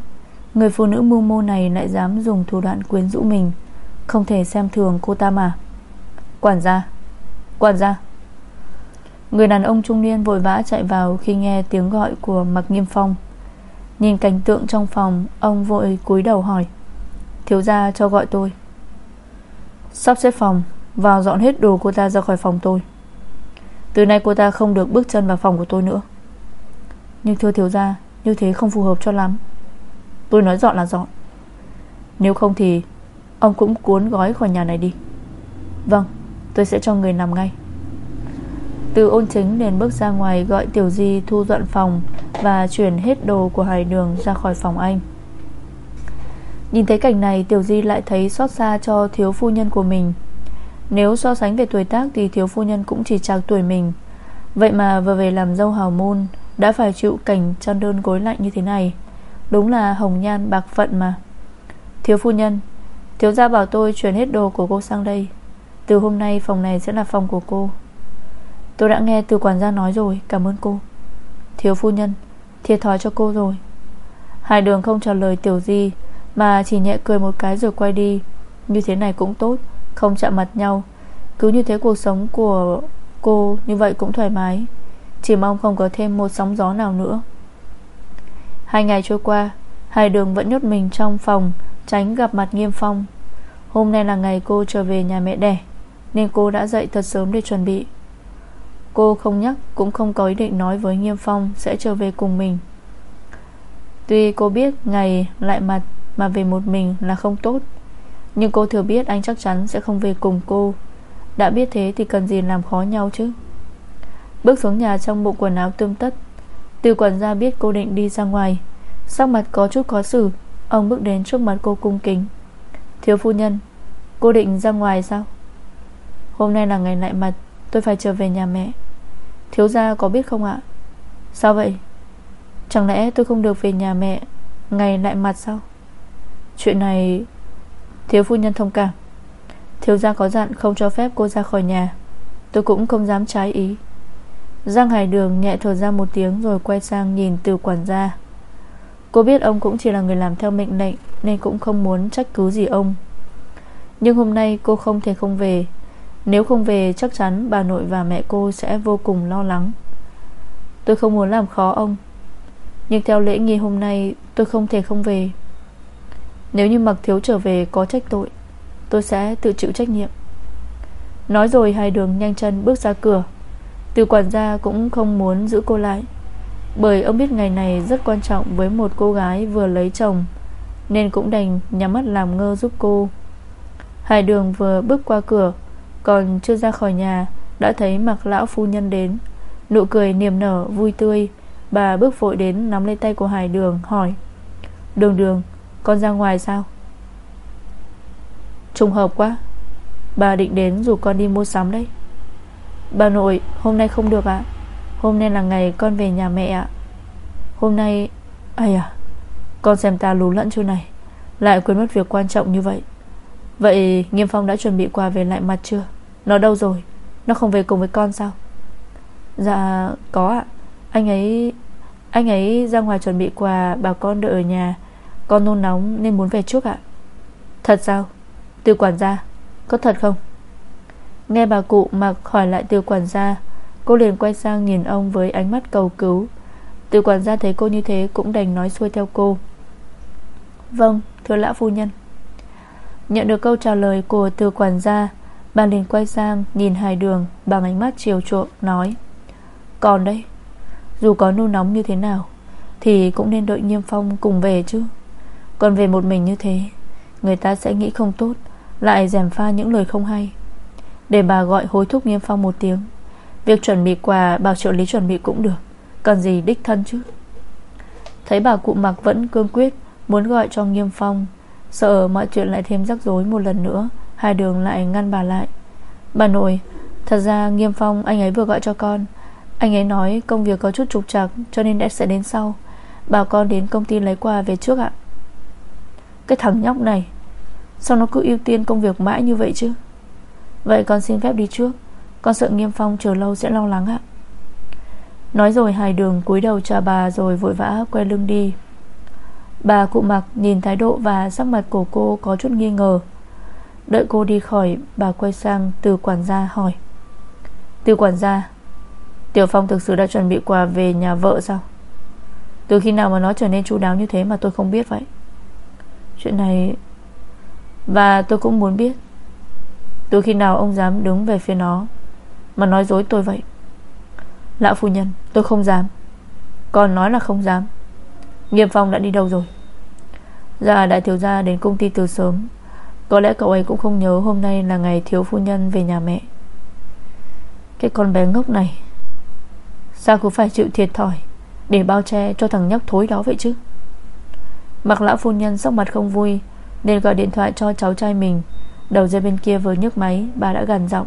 Người phụ nữ mưu mô này lại dám dùng thủ đoạn quyến rũ mình, Không thể xem thường cô ta mà. Quản gia Quản gia. Người đàn ông trung niên vội vã chạy vào Khi nghe tiếng gọi của Mạc Nghiêm Phong. Nhìn cảnh tượng trong phòng, Ông vội cúi đầu hỏi. Thiếu gia cho gọi tôi. Sắp xếp phòng, Vào dọn hết đồ cô ta ra khỏi phòng tôi. Từ nay cô ta không được bước chân vào phòng của tôi nữa. Nhưng thưa thiếu gia, Như thế không phù hợp cho lắm. Tôi nói dọn là dọn. Nếu không thì Ông cũng cuốn gói khỏi nhà này đi. Vâng tôi sẽ cho người nằm ngay. Từ ôn chính liền bước ra ngoài Gọi Tiểu Di thu dọn phòng Và chuyển hết đồ của Hải Đường ra khỏi phòng anh. Nhìn thấy cảnh này, Tiểu Di lại thấy xót xa cho thiếu phu nhân của mình. Nếu so sánh về tuổi tác Thì thiếu phu nhân cũng chỉ chạc tuổi mình. Vậy mà vừa về làm dâu hào môn, Đã phải chịu cảnh chăn đơn gối lạnh như thế này. Đúng là hồng nhan bạc phận mà. Thiếu phu nhân, Thiếu gia bảo tôi chuyển hết đồ của cô sang đây. Từ hôm nay phòng này sẽ là phòng của cô. Tôi đã nghe từ quản gia nói rồi, Cảm ơn cô. Thiếu phu nhân, Thiệt thòi cho cô rồi. Hai đường không trả lời tiểu di, Mà chỉ nhẹ cười một cái rồi quay đi. Như thế này cũng tốt. Không chạm mặt nhau. Cứ như thế cuộc sống của cô như vậy cũng thoải mái. Chỉ mong không có thêm một sóng gió nào nữa. Hai ngày trôi qua, Hai đường vẫn nhốt mình trong phòng, Tránh gặp mặt Nghiêm Phong. Hôm nay là ngày cô trở về nhà mẹ đẻ, Nên cô đã dậy thật sớm để chuẩn bị. Cô không nhắc, Cũng không có ý định nói với Nghiêm Phong Sẽ trở về cùng mình. Tuy cô biết ngày lại mặt, Mà về một mình là không tốt. Nhưng cô thừa biết anh chắc chắn sẽ không về cùng cô. Đã biết thế thì cần gì làm khó nhau chứ? Bước xuống nhà trong bộ quần áo tươm tất Từ quản gia biết cô định đi ra ngoài. Sắc mặt có chút khó xử, Ông bước đến trước mặt cô cung kính. Thiếu phu nhân, Cô định ra ngoài sao? Hôm nay là ngày lại mặt, Tôi phải trở về nhà mẹ. Thiếu gia có biết không ạ? Sao vậy? Chẳng lẽ tôi không được về nhà mẹ Ngày lại mặt sao? Chuyện này Thiếu phu nhân thông cảm. Thiếu gia có dặn không cho phép cô ra khỏi nhà. Tôi cũng không dám trái ý. Giang Hải Đường nhẹ thở ra một tiếng Rồi quay sang nhìn từ quản gia. Cô biết ông cũng chỉ là người làm theo mệnh lệnh, Nên cũng không muốn trách cứ gì ông. Nhưng hôm nay cô không thể không về. Nếu không về, chắc chắn bà nội và mẹ cô sẽ vô cùng lo lắng. Tôi không muốn làm khó ông. Nhưng theo lễ nghi hôm nay, Tôi không thể không về. Nếu như mặc thiếu trở về có trách tội, Tôi sẽ tự chịu trách nhiệm. Nói rồi hai đường nhanh chân bước ra cửa. Từ quản gia cũng không muốn giữ cô lại, bởi ông biết ngày này rất quan trọng Với một cô gái vừa lấy chồng, Nên cũng đành nhắm mắt làm ngơ giúp cô. Hải đường vừa bước qua cửa, Còn chưa ra khỏi nhà, Đã thấy mặc lão phu nhân đến. Nụ cười niềm nở, vui tươi, Bà bước vội đến nắm lấy tay của Hải đường, Hỏi, Đường đường con ra ngoài sao? Trùng hợp quá. Bà định đến dù con đi mua sắm đấy. Bà nội, hôm nay không được ạ. Hôm nay là ngày con về nhà mẹ ạ. Hôm nay Ây à Con xem ta lú lẫn chỗ này. Lại quên mất việc quan trọng như vậy. Vậy Nghiêm Phong đã chuẩn bị quà về lại mặt chưa? Nó đâu rồi? Nó không về cùng với con sao? Dạ có ạ. Anh ấy Anh ấy ra ngoài chuẩn bị quà Bảo con đợi ở nhà. Con nôn nóng nên muốn về trước ạ. Thật sao? Từ quản gia, Có thật không? Nghe bà cụ mặc hỏi lại từ quản gia, Cô liền quay sang nhìn ông với ánh mắt cầu cứu. Từ quản gia thấy cô như thế Cũng đành nói xuôi theo cô. Vâng thưa lão phu nhân. Nhận được câu trả lời của từ quản gia, Bà liền quay sang Nhìn hài đường bằng ánh mắt chiều chuộng, Nói, Còn đây, Dù có nôn nóng như thế nào Thì cũng nên đợi Nghiêm Phong cùng về chứ. Còn về một mình như thế, Người ta sẽ nghĩ không tốt, Lại dèm pha những lời không hay. Để bà gọi hối thúc Nghiêm Phong một tiếng, Việc chuẩn bị quà, bảo trợ lý chuẩn bị cũng được Cần gì đích thân chứ? Thấy bà cụ mặc vẫn cương quyết, Muốn gọi cho Nghiêm Phong, Sợ mọi chuyện lại thêm rắc rối một lần nữa, Hai đường lại ngăn bà lại. Bà nội, Thật ra Nghiêm Phong anh ấy vừa gọi cho con, Anh ấy nói công việc có chút trục trặc, Cho nên đã sẽ đến sau. Bảo con đến công ty lấy quà về trước ạ. Cái thằng nhóc này. Sao nó cứ ưu tiên công việc mãi như vậy chứ? Vậy con xin phép đi trước. Con sợ Nghiêm Phong chờ lâu sẽ lo lắng ạ. Nói rồi hài đường cúi đầu chào bà Rồi vội vã quay lưng đi. Bà cụ mặc nhìn thái độ Và sắc mặt của cô có chút nghi ngờ. Đợi cô đi khỏi, Bà quay sang từ quản gia hỏi. Từ quản gia, Tiểu Phong thực sự đã chuẩn bị quà về nhà vợ sao? Từ khi nào mà nó trở nên chú đáo như thế Mà tôi không biết vậy? Chuyện này Và tôi cũng muốn biết, Từ khi nào ông dám đứng về phía nó mà nói dối tôi vậy? Lão phu nhân, tôi không dám. Còn nói là không dám. Nghiêm Phong đã đi đâu rồi? Già đại thiếu gia đến công ty từ sớm. Có lẽ cậu ấy cũng không nhớ Hôm nay là ngày thiếu phu nhân về nhà mẹ. Cái con bé ngốc này, Sao cứ phải chịu thiệt thòi Để bao che cho thằng nhóc thối đó vậy chứ? Mặc lão phu nhân sắc mặt không vui, Nên gọi điện thoại cho cháu trai mình. Đầu dây bên kia vừa nhấc máy, Bà đã gần giọng.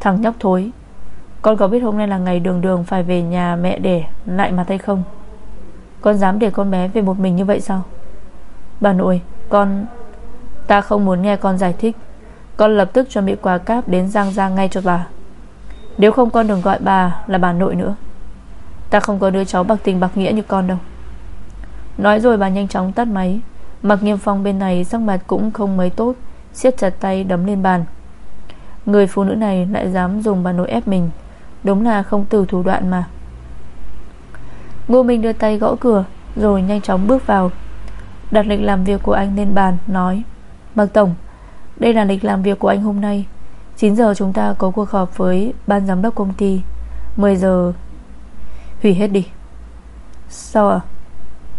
Thằng nhóc thối, Con có biết hôm nay là ngày đường đường Phải về nhà mẹ để lại mặt hay không? Con dám để con bé về một mình như vậy sao? Bà nội, Con, Ta không muốn nghe con giải thích. Con lập tức chuẩn bị quà cáp đến Giang Giang ngay cho bà. Nếu không con đừng gọi bà là bà nội nữa. Ta không có đứa cháu bạc tình bạc nghĩa như con đâu. Nói rồi bà nhanh chóng tắt máy. Mặc nghiêm phong bên này sắc mặt cũng không mấy tốt, siết chặt tay đấm lên bàn. Người phụ nữ này lại dám dùng bà nội ép mình, Đúng là không từ thủ đoạn mà. Ngô Minh đưa tay gõ cửa, Rồi nhanh chóng bước vào. Đặt lịch làm việc của anh lên bàn, Nói Mạc Tổng, Đây là lịch làm việc của anh hôm nay. 9 giờ chúng ta có cuộc họp với Ban giám đốc công ty. 10 giờ, Hủy hết đi. Sao ạ? à?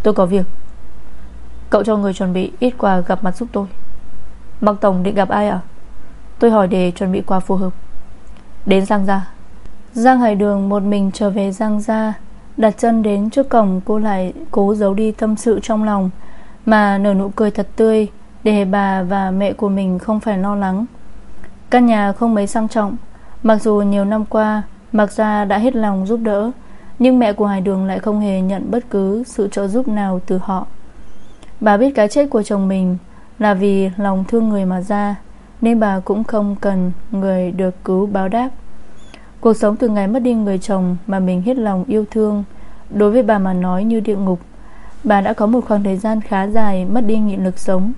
Tôi có việc. Cậu cho người chuẩn bị ít quà gặp mặt giúp tôi. Mạc Tổng định gặp ai à Tôi hỏi để chuẩn bị quà phù hợp. Đến Giang Gia. Giang Hải Đường một mình trở về Giang Gia, Đặt chân đến trước cổng, Cô lại cố giấu đi tâm sự trong lòng, Mà nở nụ cười thật tươi Để bà và mẹ của mình không phải lo lắng. Căn nhà không mấy sang trọng, Mặc dù nhiều năm qua Mạc Gia đã hết lòng giúp đỡ nhưng mẹ của Hải Đường lại không hề nhận bất cứ Sự trợ giúp nào từ họ. Bà biết cái chết của chồng mình Là vì lòng thương người mà ra, Nên bà cũng không cần Người được cứu báo đáp. Cuộc sống từ ngày mất đi người chồng Mà mình hết lòng yêu thương, Đối với bà mà nói như địa ngục, Bà đã có một khoảng thời gian khá dài Mất đi nghị lực sống.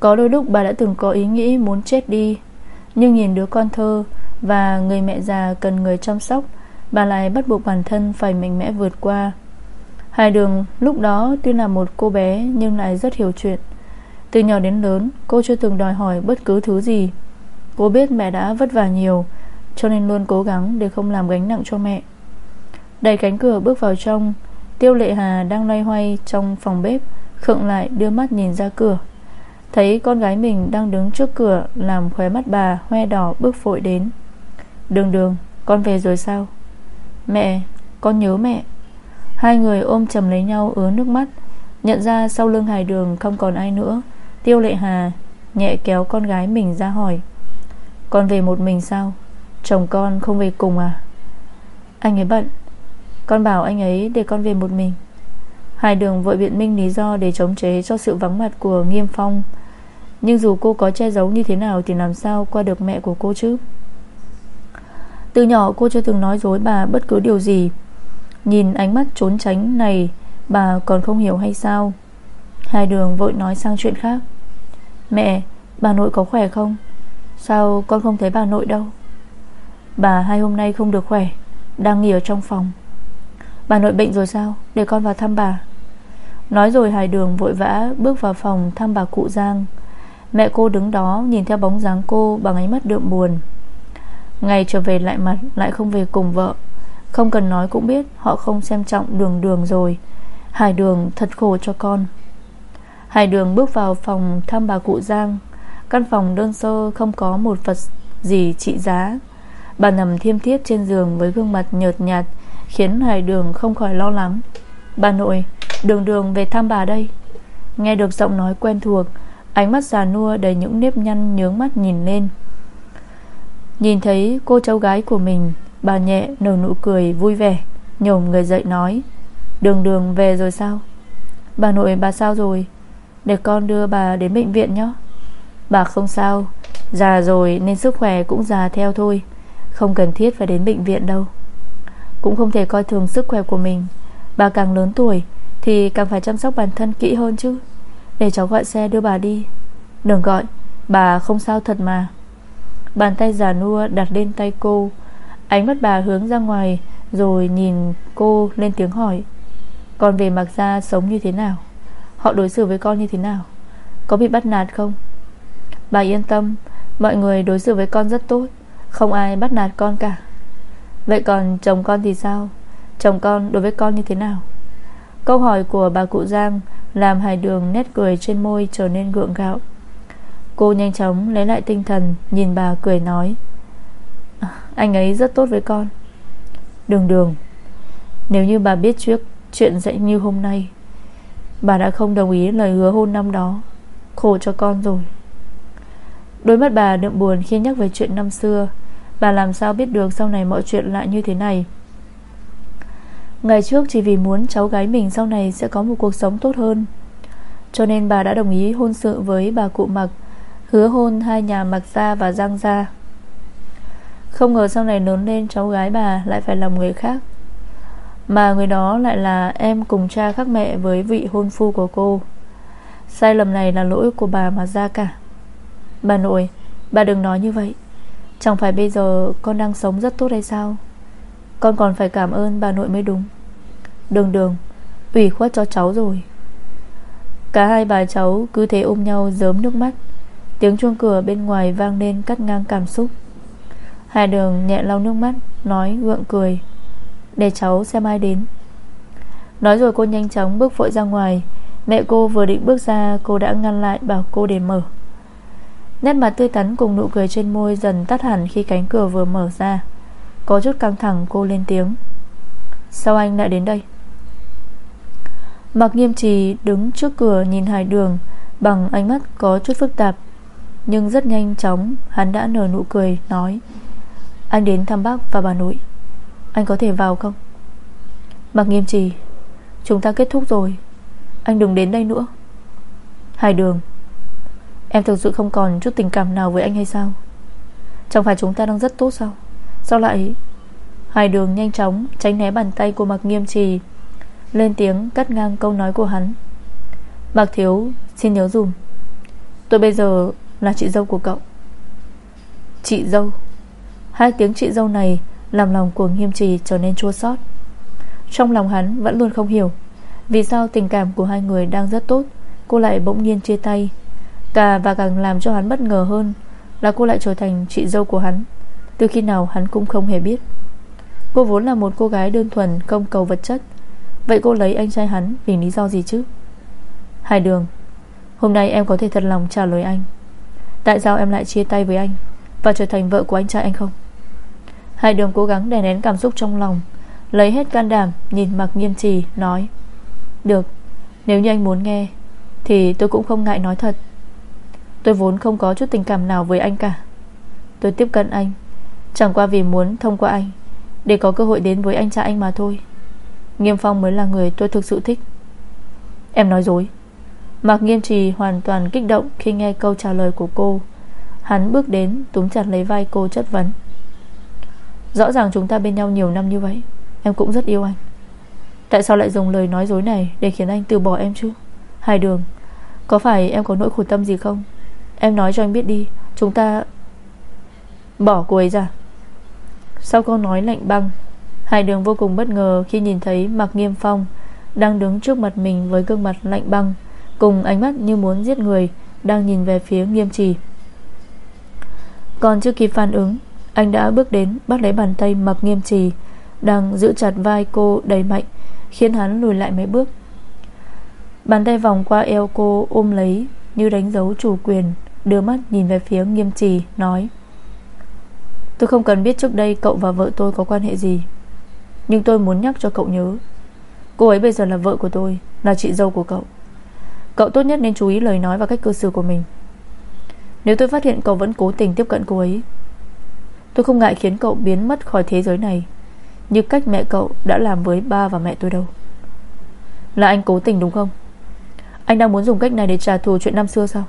Có đôi lúc bà đã từng có ý nghĩ muốn chết đi, Nhưng nhìn đứa con thơ Và người mẹ già cần người chăm sóc Bà lại bắt buộc bản thân Phải mạnh mẽ vượt qua. Hải Đường lúc đó tuy là một cô bé Nhưng lại rất hiểu chuyện. Từ nhỏ đến lớn, cô chưa từng đòi hỏi bất cứ thứ gì. Cô biết mẹ đã vất vả nhiều, Cho nên luôn cố gắng để không làm gánh nặng cho mẹ. Đẩy cánh cửa bước vào trong, Tiêu Lệ Hà đang loay hoay trong phòng bếp, Khựng lại đưa mắt nhìn ra cửa. Thấy con gái mình đang đứng trước cửa Làm khóe mắt bà hoe đỏ bước vội đến. Đường đường, Con về rồi sao? Mẹ, con nhớ mẹ. Hai người ôm chầm lấy nhau ứa nước mắt. Nhận ra sau lưng hải đường không còn ai nữa, Tiêu lệ hà Nhẹ kéo con gái mình ra hỏi, Con về một mình sao? Chồng con không về cùng à? Anh ấy bận. Con bảo anh ấy để con về một mình. Hải đường vội biện minh lý do Để chống chế cho sự vắng mặt của Nghiêm Phong. Nhưng dù cô có che giấu như thế nào Thì làm sao qua được mẹ của cô chứ? Từ nhỏ cô chưa từng nói dối bà bất cứ điều gì. Nhìn ánh mắt trốn tránh này, Bà còn không hiểu hay sao. Hai đường vội nói sang chuyện khác. Mẹ, Bà nội có khỏe không? Sao con không thấy bà nội đâu? Bà hai hôm nay không được khỏe, Đang nghỉ ở trong phòng. Bà nội bệnh rồi sao? Để con vào thăm bà. Nói rồi Hải Đường vội vã bước vào phòng thăm bà cụ Giang. Mẹ cô đứng đó nhìn theo bóng dáng cô bằng ánh mắt đượm buồn. Ngày trở về lại mặt, lại không về cùng vợ. Không cần nói cũng biết, Họ không xem trọng đường đường rồi. Hải đường thật khổ cho con. Hải đường bước vào phòng thăm bà cụ Giang. Căn phòng đơn sơ, Không có một vật gì trị giá. Bà nằm thiêm thiếp trên giường Với gương mặt nhợt nhạt, Khiến Hải đường không khỏi lo lắng. Bà nội, Đường đường về thăm bà đây. Nghe được giọng nói quen thuộc, Ánh mắt già nua đầy những nếp nhăn nhướng mắt nhìn lên. Nhìn thấy cô cháu gái của mình, Bà nhẹ nở nụ cười vui vẻ, Nhổm người dậy nói, Đường đường, về rồi sao? Bà nội bà sao rồi? Để con đưa bà đến bệnh viện nhé. Bà không sao, Già rồi nên sức khỏe cũng già theo thôi, Không cần thiết phải đến bệnh viện đâu. Cũng không thể coi thường sức khỏe của mình, Bà càng lớn tuổi Thì càng phải chăm sóc bản thân kỹ hơn chứ. Để cháu gọi xe đưa bà đi. Đừng gọi, Bà không sao thật mà. Bàn tay già nua đặt lên tay cô. Ánh mắt bà hướng ra ngoài, Rồi nhìn cô lên tiếng hỏi. Con về mặc ra sống như thế nào? Họ đối xử với con như thế nào? Có bị bắt nạt không? Bà yên tâm, Mọi người đối xử với con rất tốt. Không ai bắt nạt con cả. Vậy còn chồng con thì sao? Chồng con đối với con như thế nào? Câu hỏi của bà cụ Giang Làm hài đường nét cười trên môi trở nên gượng gạo. Cô nhanh chóng lấy lại tinh thần, Nhìn bà cười nói, Anh ấy rất tốt với con. Đường đường. Nếu như bà biết trước chuyện dạy như hôm nay, Bà đã không đồng ý lời hứa hôn năm đó. Khổ cho con rồi. Đôi mắt bà đượm buồn khi nhắc về chuyện năm xưa. Bà làm sao biết được sau này mọi chuyện lại như thế này? Ngày trước chỉ vì muốn cháu gái mình sau này sẽ có một cuộc sống tốt hơn. Cho nên bà đã đồng ý hôn sự với bà cụ Mặc. Hứa hôn hai nhà Mạc Gia và Giang Gia. Không ngờ sau này lớn lên cháu gái bà lại phải làm người khác. Mà người đó lại là em cùng cha khác mẹ với vị hôn phu của cô. Sai lầm này là lỗi của bà mà ra cả. Bà nội, Bà đừng nói như vậy. Chẳng phải bây giờ con đang sống rất tốt hay sao? Con còn phải cảm ơn bà nội mới đúng. Đường đường, ủy khuất cho cháu rồi. Cả hai bà cháu cứ thế ôm nhau dớm nước mắt. Tiếng chuông cửa bên ngoài vang lên cắt ngang cảm xúc. Hai đường nhẹ lau nước mắt, Nói gượng cười. Để cháu xem ai đến. Nói rồi cô nhanh chóng bước vội ra ngoài. Mẹ cô vừa định bước ra, Cô đã ngăn lại bảo cô để mở. Nét mặt tươi tắn cùng nụ cười trên môi Dần tắt hẳn khi cánh cửa vừa mở ra. Có chút căng thẳng, cô lên tiếng. Sao anh lại đến đây? Mặc nghiêm trì đứng trước cửa nhìn hải đường, Bằng ánh mắt có chút phức tạp. Nhưng rất nhanh chóng, Hắn đã nở nụ cười, nói, Anh đến thăm bác và bà nội. Anh có thể vào không? Mặc nghiêm trì. Chúng ta kết thúc rồi. Anh đừng đến đây nữa. Hải đường. Em thực sự không còn chút tình cảm nào với anh hay sao? Chẳng phải chúng ta đang rất tốt sao? Sao lại Hải đường nhanh chóng tránh né bàn tay của Mạc Nghiêm Trì? Lên tiếng cắt ngang câu nói của hắn. Mạc Thiếu, xin nhớ dùm. Tôi bây giờ là chị dâu của cậu. Chị dâu. Hai tiếng chị dâu này Làm lòng của Nghiêm Trì trở nên chua xót. Trong lòng hắn vẫn luôn không hiểu Vì sao tình cảm của hai người đang rất tốt, Cô lại bỗng nhiên chia tay. Cả và càng làm cho hắn bất ngờ hơn Là cô lại trở thành chị dâu của hắn. Từ khi nào hắn cũng không hề biết. Cô vốn là một cô gái đơn thuần, Không cầu vật chất. Vậy cô lấy anh trai hắn vì lý do gì chứ? Hải đường. Hôm nay em có thể thật lòng trả lời anh. Tại sao em lại chia tay với anh Và trở thành vợ của anh trai anh không? Hải đường cố gắng đè nén cảm xúc trong lòng, Lấy hết can đảm, Nhìn mặt nghiêm trì, nói, Được, Nếu như anh muốn nghe, Thì tôi cũng không ngại nói thật. Tôi vốn không có chút tình cảm nào với anh cả. Tôi tiếp cận anh, Chẳng qua vì muốn thông qua anh, Để có cơ hội đến với anh trai anh mà thôi. Nghiêm Phong mới là người tôi thực sự thích. Em nói dối. Mạc Nghiêm Trì hoàn toàn kích động Khi nghe câu trả lời của cô. Hắn bước đến, túm chặt lấy vai cô chất vấn. Rõ ràng chúng ta bên nhau nhiều năm như vậy, Em cũng rất yêu anh. Tại sao lại dùng lời nói dối này Để khiến anh từ bỏ em chứ? Hai đường, Có phải em có nỗi khổ tâm gì không? Em nói cho anh biết đi, Chúng ta Bỏ cô ấy ra. Sau câu nói lạnh băng Hải đường vô cùng bất ngờ khi nhìn thấy Mạc Nghiêm Phong Đang đứng trước mặt mình với gương mặt lạnh băng. Cùng ánh mắt như muốn giết người, Đang nhìn về phía nghiêm trì. Còn chưa kịp phản ứng, Anh đã bước đến bắt lấy bàn tay mặc Nghiêm trì, Đang giữ chặt vai cô đầy mạnh, Khiến hắn lùi lại mấy bước. Bàn tay vòng qua eo cô ôm lấy Như đánh dấu chủ quyền, Đưa mắt nhìn về phía nghiêm trì, Nói, Tôi không cần biết trước đây cậu và vợ tôi có quan hệ gì, Nhưng tôi muốn nhắc cho cậu nhớ. Cô ấy bây giờ là vợ của tôi, Là chị dâu của cậu. Cậu tốt nhất nên chú ý lời nói và cách cư xử của mình. Nếu tôi phát hiện cậu vẫn cố tình tiếp cận cô ấy, Tôi không ngại khiến cậu biến mất khỏi thế giới này, Như cách mẹ cậu đã làm với ba và mẹ tôi đâu. Là anh cố tình đúng không? Anh đang muốn dùng cách này để trả thù chuyện năm xưa sao?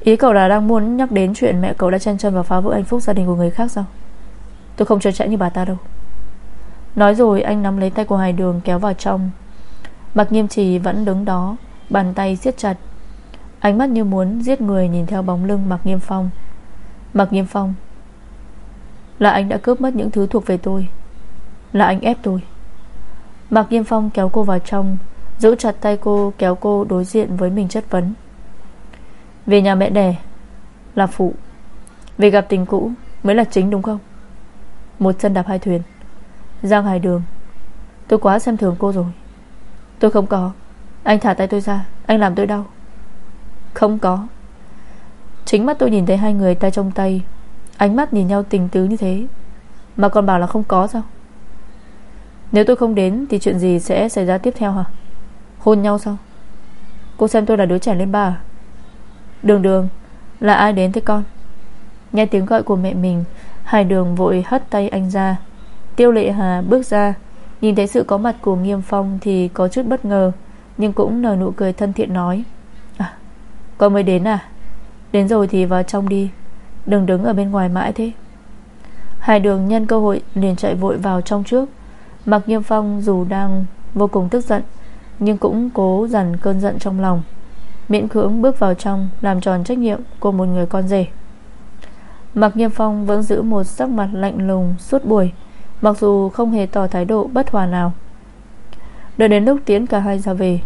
Ý cậu là đang muốn nhắc đến chuyện mẹ cậu đã chen chân và phá vỡ hạnh phúc gia đình của người khác sao? Tôi không chơi chẽ như bà ta đâu. Nói rồi, anh nắm lấy tay của Hải Đường kéo vào trong Mặc nghiêm trì vẫn đứng đó, Bàn tay siết chặt. Ánh mắt như muốn giết người nhìn theo bóng lưng Mạc Nghiêm Phong. Mạc Nghiêm Phong, Là anh đã cướp mất những thứ thuộc về tôi. Là anh ép tôi. Mạc Nghiêm Phong kéo cô vào trong, Giữ chặt tay cô, kéo cô đối diện với mình chất vấn. Về nhà mẹ đẻ, Là phụ. Về gặp tình cũ, mới là chính đúng không? Một chân đạp hai thuyền. Giang hải đường, Tôi quá xem thường cô rồi. Tôi không có. Anh thả tay tôi ra. Anh làm tôi đau. Không có. Chính mắt tôi nhìn thấy hai người tay trong tay. Ánh mắt nhìn nhau tình tứ như thế. Mà còn bảo là không có sao? Nếu tôi không đến Thì chuyện gì sẽ xảy ra tiếp theo hả? Hôn nhau sao? Cô xem tôi là đứa trẻ lên ba à? Đường đường, Là ai đến thế con? Nghe tiếng gọi của mẹ mình Hải đường vội hất tay anh ra. Tiêu lệ hà bước ra. Nhìn thấy sự có mặt của Nghiêm Phong Thì có chút bất ngờ, Nhưng cũng nở nụ cười thân thiện nói À con mới đến à? Đến rồi thì vào trong đi, Đừng đứng ở bên ngoài mãi thế. Hải đường nhân cơ hội liền chạy vội vào trong trước. Mặc Nghiêm Phong dù đang vô cùng tức giận, Nhưng cũng cố dằn cơn giận trong lòng, Miễn cưỡng bước vào trong Làm tròn trách nhiệm của một người con rể. Mặc Nghiêm Phong vẫn giữ một sắc mặt lạnh lùng suốt buổi Mặc dù không hề tỏ thái độ bất hòa nào. Đợi đến lúc tiến cả hai ra về,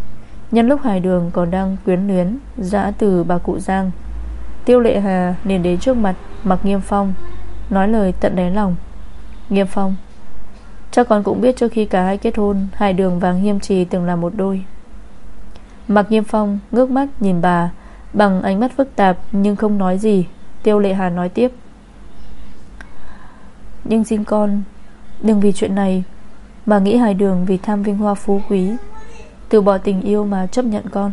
Nhân lúc hải đường còn đang quyến luyến giã từ bà cụ Giang, Tiêu lệ hà liền đến trước mặt Mặc Nghiêm Phong, Nói lời tận đáy lòng. Nghiêm Phong Chắc con cũng biết trước khi cả hai kết hôn, Hải đường và Nghiêm Trì từng là một đôi. Mặc Nghiêm Phong ngước mắt nhìn bà, Bằng ánh mắt phức tạp Nhưng không nói gì, Tiêu lệ hà nói tiếp. Nhưng xin con Đừng vì chuyện này Mà nghĩ hài đường vì tham vinh hoa phú quý. Từ bỏ tình yêu mà chấp nhận con.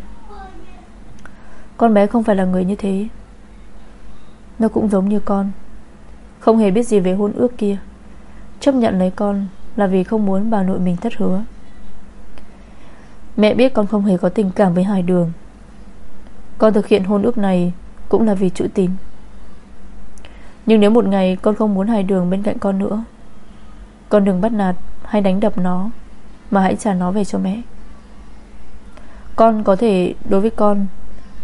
Con bé không phải là người như thế. Nó cũng giống như con. Không hề biết gì về hôn ước kia. Chấp nhận lấy con Là vì không muốn bà nội mình thất hứa. Mẹ biết con không hề có tình cảm với Hải Đường. Con thực hiện hôn ước này Cũng là vì chữ tín. Nhưng nếu một ngày con không muốn Hải Đường bên cạnh con nữa con đừng bắt nạt hay đánh đập nó, Mà hãy trả nó về cho mẹ. Con có thể, đối với con,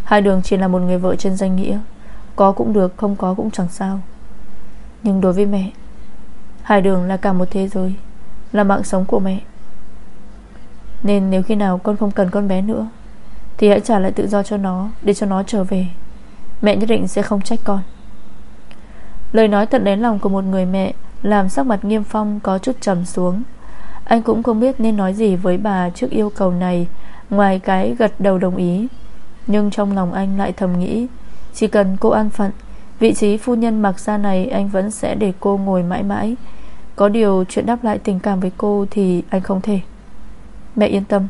Hai đường chỉ là một người vợ trên danh nghĩa, Có cũng được, Không có cũng chẳng sao. Nhưng đối với mẹ, hai đường là cả một thế giới, Là mạng sống của mẹ. Nên nếu khi nào con không cần con bé nữa, Thì hãy trả lại tự do cho nó, Để cho nó trở về. Mẹ nhất định sẽ không trách con. Lời nói tận đến lòng của một người mẹ làm sắc mặt nghiêm phong có chút trầm xuống. Anh cũng không biết nên nói gì với bà Trước yêu cầu này. Ngoài cái gật đầu đồng ý. Nhưng trong lòng anh lại thầm nghĩ, Chỉ cần cô an phận, Vị trí phu nhân mặc ra này Anh vẫn sẽ để cô ngồi mãi mãi. Có điều chuyện đáp lại tình cảm với cô Thì anh không thể. Mẹ yên tâm.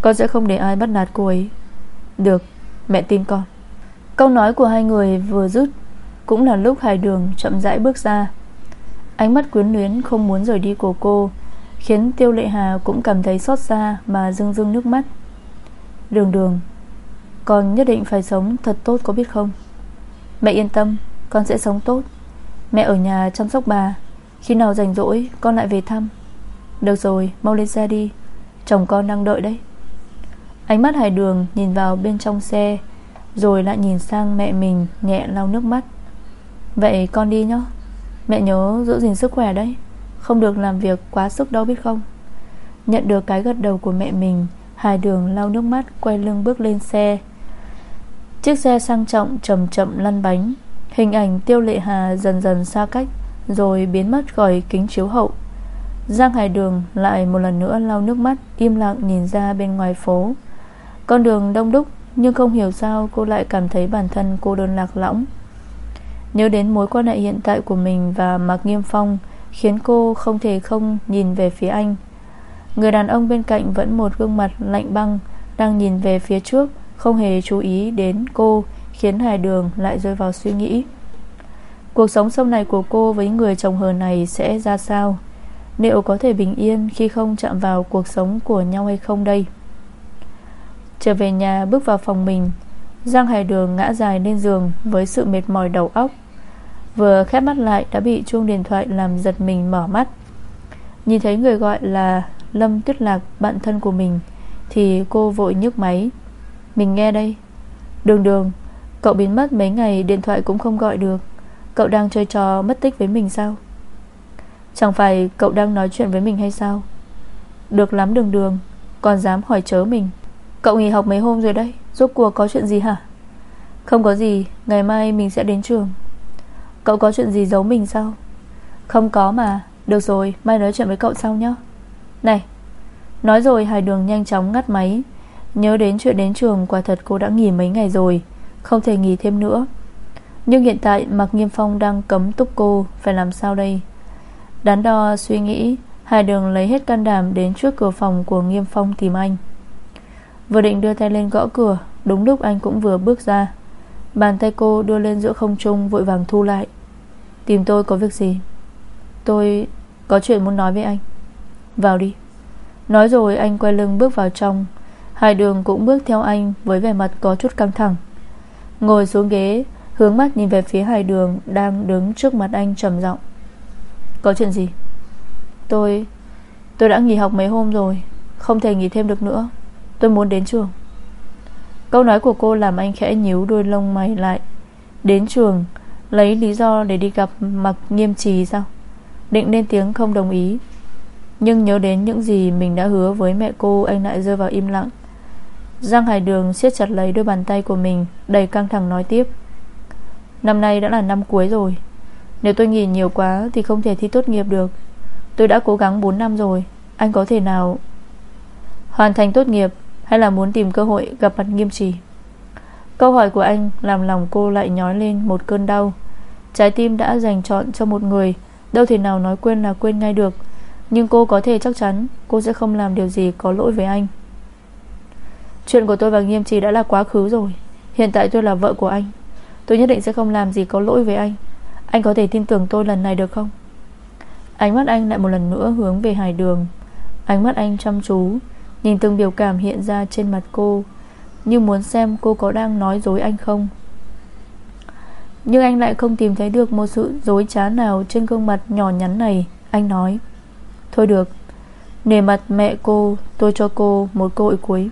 Con sẽ không để ai bắt nạt cô ấy. Được, mẹ tin con. Câu nói của hai người vừa dứt, Cũng là lúc Hải Đường chậm rãi bước ra. Ánh mắt quyến luyến không muốn rời đi của cô, Khiến Tiêu Lệ Hà cũng cảm thấy xót xa Mà rưng rưng nước mắt. Đường đường, Con nhất định phải sống thật tốt có biết không? Mẹ yên tâm, Con sẽ sống tốt. Mẹ ở nhà chăm sóc bà, Khi nào rảnh rỗi, con lại về thăm. Được rồi, mau lên xe đi, Chồng con đang đợi đấy. Ánh mắt Hải Đường nhìn vào bên trong xe, Rồi lại nhìn sang mẹ mình Nhẹ lau nước mắt. Vậy con đi nhé Mẹ nhớ giữ gìn sức khỏe đấy. Không được làm việc quá sức đâu biết không? Nhận được cái gật đầu của mẹ mình, Hải đường lau nước mắt, Quay lưng bước lên xe. Chiếc xe sang trọng chậm chậm lăn bánh. Hình ảnh tiêu lệ hà dần dần xa cách, Rồi biến mất khỏi kính chiếu hậu. Giang Hải Đường lại một lần nữa lau nước mắt, Im lặng nhìn ra bên ngoài phố. Con đường đông đúc, Nhưng không hiểu sao cô lại cảm thấy bản thân cô đơn lạc lõng. Nhớ đến mối quan hệ hiện tại của mình Và Mạc Nghiêm Phong Khiến cô không thể không nhìn về phía anh. Người đàn ông bên cạnh Vẫn một gương mặt lạnh băng, Đang nhìn về phía trước, Không hề chú ý đến cô, Khiến Hải Đường lại rơi vào suy nghĩ. Cuộc sống sau này của cô Với người chồng hờ này sẽ ra sao? Liệu có thể bình yên Khi không chạm vào cuộc sống của nhau hay không đây? Trở về nhà, bước vào phòng mình, Giang Hải Đường ngã dài lên giường Với sự mệt mỏi đầu óc. Vừa khép mắt lại đã bị chuông điện thoại Làm giật mình mở mắt. Nhìn thấy người gọi là Lâm Tuyết Lạc, bạn thân của mình, Thì cô vội nhấc máy. Mình nghe đây. Đường đường, Cậu biến mất mấy ngày điện thoại cũng không gọi được. Cậu đang chơi trò mất tích với mình sao? Chẳng phải cậu đang nói chuyện với mình hay sao? Được lắm, đường đường, Còn dám hỏi chớ mình. Cậu nghỉ học mấy hôm rồi đấy, Rốt cuộc có chuyện gì hả? Không có gì, Ngày mai mình sẽ đến trường. Cậu có chuyện gì giấu mình sao? Không có mà. Được rồi, mai nói chuyện với cậu sau nhé. Này, Nói rồi Hải Đường nhanh chóng ngắt máy. Nhớ đến chuyện đến trường, Quả thật cô đã nghỉ mấy ngày rồi. Không thể nghỉ thêm nữa. Nhưng hiện tại Mạc Nghiêm Phong đang cấm túc cô, Phải làm sao đây? Đắn đo suy nghĩ Hải đường lấy hết can đảm đến trước cửa phòng của Nghiêm Phong tìm anh. Vừa định đưa tay lên gõ cửa, Đúng lúc anh cũng vừa bước ra. Bàn tay cô đưa lên giữa không trung, Vội vàng thu lại. Tìm tôi có việc gì? Tôi có chuyện muốn nói với anh. Vào đi. Nói rồi anh quay lưng bước vào trong. Hải đường cũng bước theo anh Với vẻ mặt có chút căng thẳng. Ngồi xuống ghế, Hướng mắt nhìn về phía hải đường Đang đứng trước mặt anh trầm giọng. Có chuyện gì? Tôi Tôi đã nghỉ học mấy hôm rồi, Không thể nghỉ thêm được nữa. Tôi muốn đến trường. Câu nói của cô làm anh khẽ nhíu đôi lông mày lại. Đến trường, Lấy lý do để đi gặp mặc nghiêm trì sao? Định lên tiếng không đồng ý. Nhưng nhớ đến những gì Mình đã hứa với mẹ cô, Anh lại rơi vào im lặng. Giang Hải Đường siết chặt lấy đôi bàn tay của mình, Đầy căng thẳng nói tiếp. Năm nay đã là năm cuối rồi. Nếu tôi nghỉ nhiều quá Thì không thể thi tốt nghiệp được. Tôi đã cố gắng 4 năm rồi. Anh có thể nào Hoàn thành tốt nghiệp hay là muốn tìm cơ hội gặp mặt nghiêm trì? Câu hỏi của anh Làm lòng cô lại nhói lên một cơn đau. Trái tim đã dành chọn cho một người, Đâu thể nào nói quên là quên ngay được. Nhưng cô có thể chắc chắn Cô sẽ không làm điều gì có lỗi với anh. Chuyện của tôi và Nghiêm Trì đã là quá khứ rồi. Hiện tại tôi là vợ của anh. Tôi nhất định sẽ không làm gì có lỗi với anh. Anh có thể tin tưởng tôi lần này được không? Ánh mắt anh lại một lần nữa hướng về hải đường. Ánh mắt anh chăm chú. Nhìn từng biểu cảm hiện ra trên mặt cô, Như muốn xem cô có đang nói dối anh không. Nhưng anh lại không tìm thấy được Một sự dối trá nào Trên gương mặt nhỏ nhắn này, Anh nói. Thôi được Nề mặt mẹ cô, Tôi cho cô một cơ hội cuối.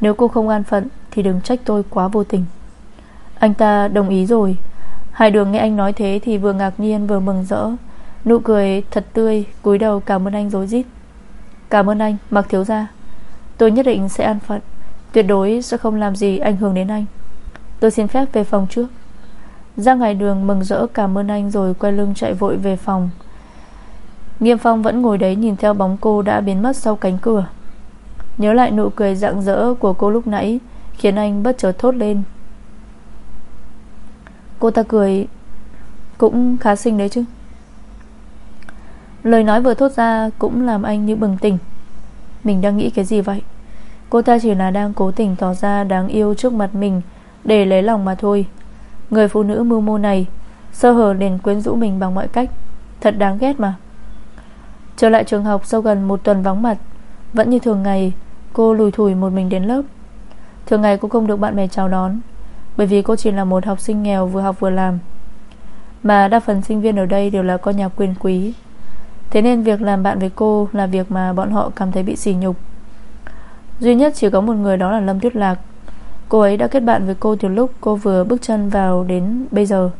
Nếu cô không an phận Thì đừng trách tôi quá vô tình. Anh ta đồng ý rồi. Hai đường nghe anh nói thế Thì vừa ngạc nhiên vừa mừng rỡ. Nụ cười thật tươi, cúi đầu cảm ơn anh dối rít. Cảm ơn anh Mặc thiếu gia, Tôi nhất định sẽ an phận. Tuyệt đối sẽ không làm gì ảnh hưởng đến anh. Tôi xin phép về phòng trước. Ra ngoài Đường mừng rỡ cảm ơn anh Rồi quay lưng chạy vội về phòng. Nghiêm Phong vẫn ngồi đấy Nhìn theo bóng cô đã biến mất sau cánh cửa. Nhớ lại nụ cười rạng rỡ Của cô lúc nãy Khiến anh bất chợt thốt lên. Cô ta cười Cũng khá xinh đấy chứ. Lời nói vừa thốt ra Cũng làm anh như bừng tỉnh. Mình đang nghĩ cái gì vậy? Cô ta chỉ là đang cố tình tỏ ra đáng yêu trước mặt mình Để lấy lòng mà thôi. Người phụ nữ mưu mô này Sơ hở liền quyến rũ mình bằng mọi cách. Thật đáng ghét mà. Trở lại trường học sau gần một tuần vắng mặt, Vẫn như thường ngày, Cô lùi thủi một mình đến lớp. Thường ngày cô không được bạn bè chào đón, Bởi vì cô chỉ là một học sinh nghèo vừa học vừa làm. Mà đa phần sinh viên ở đây đều là con nhà quyền quý. Thế nên việc làm bạn với cô Là việc mà bọn họ cảm thấy bị sỉ nhục. Duy nhất chỉ có một người đó là Lâm Tuyết Lạc. Cô ấy đã kết bạn với cô từ lúc cô vừa bước chân vào đến bây giờ.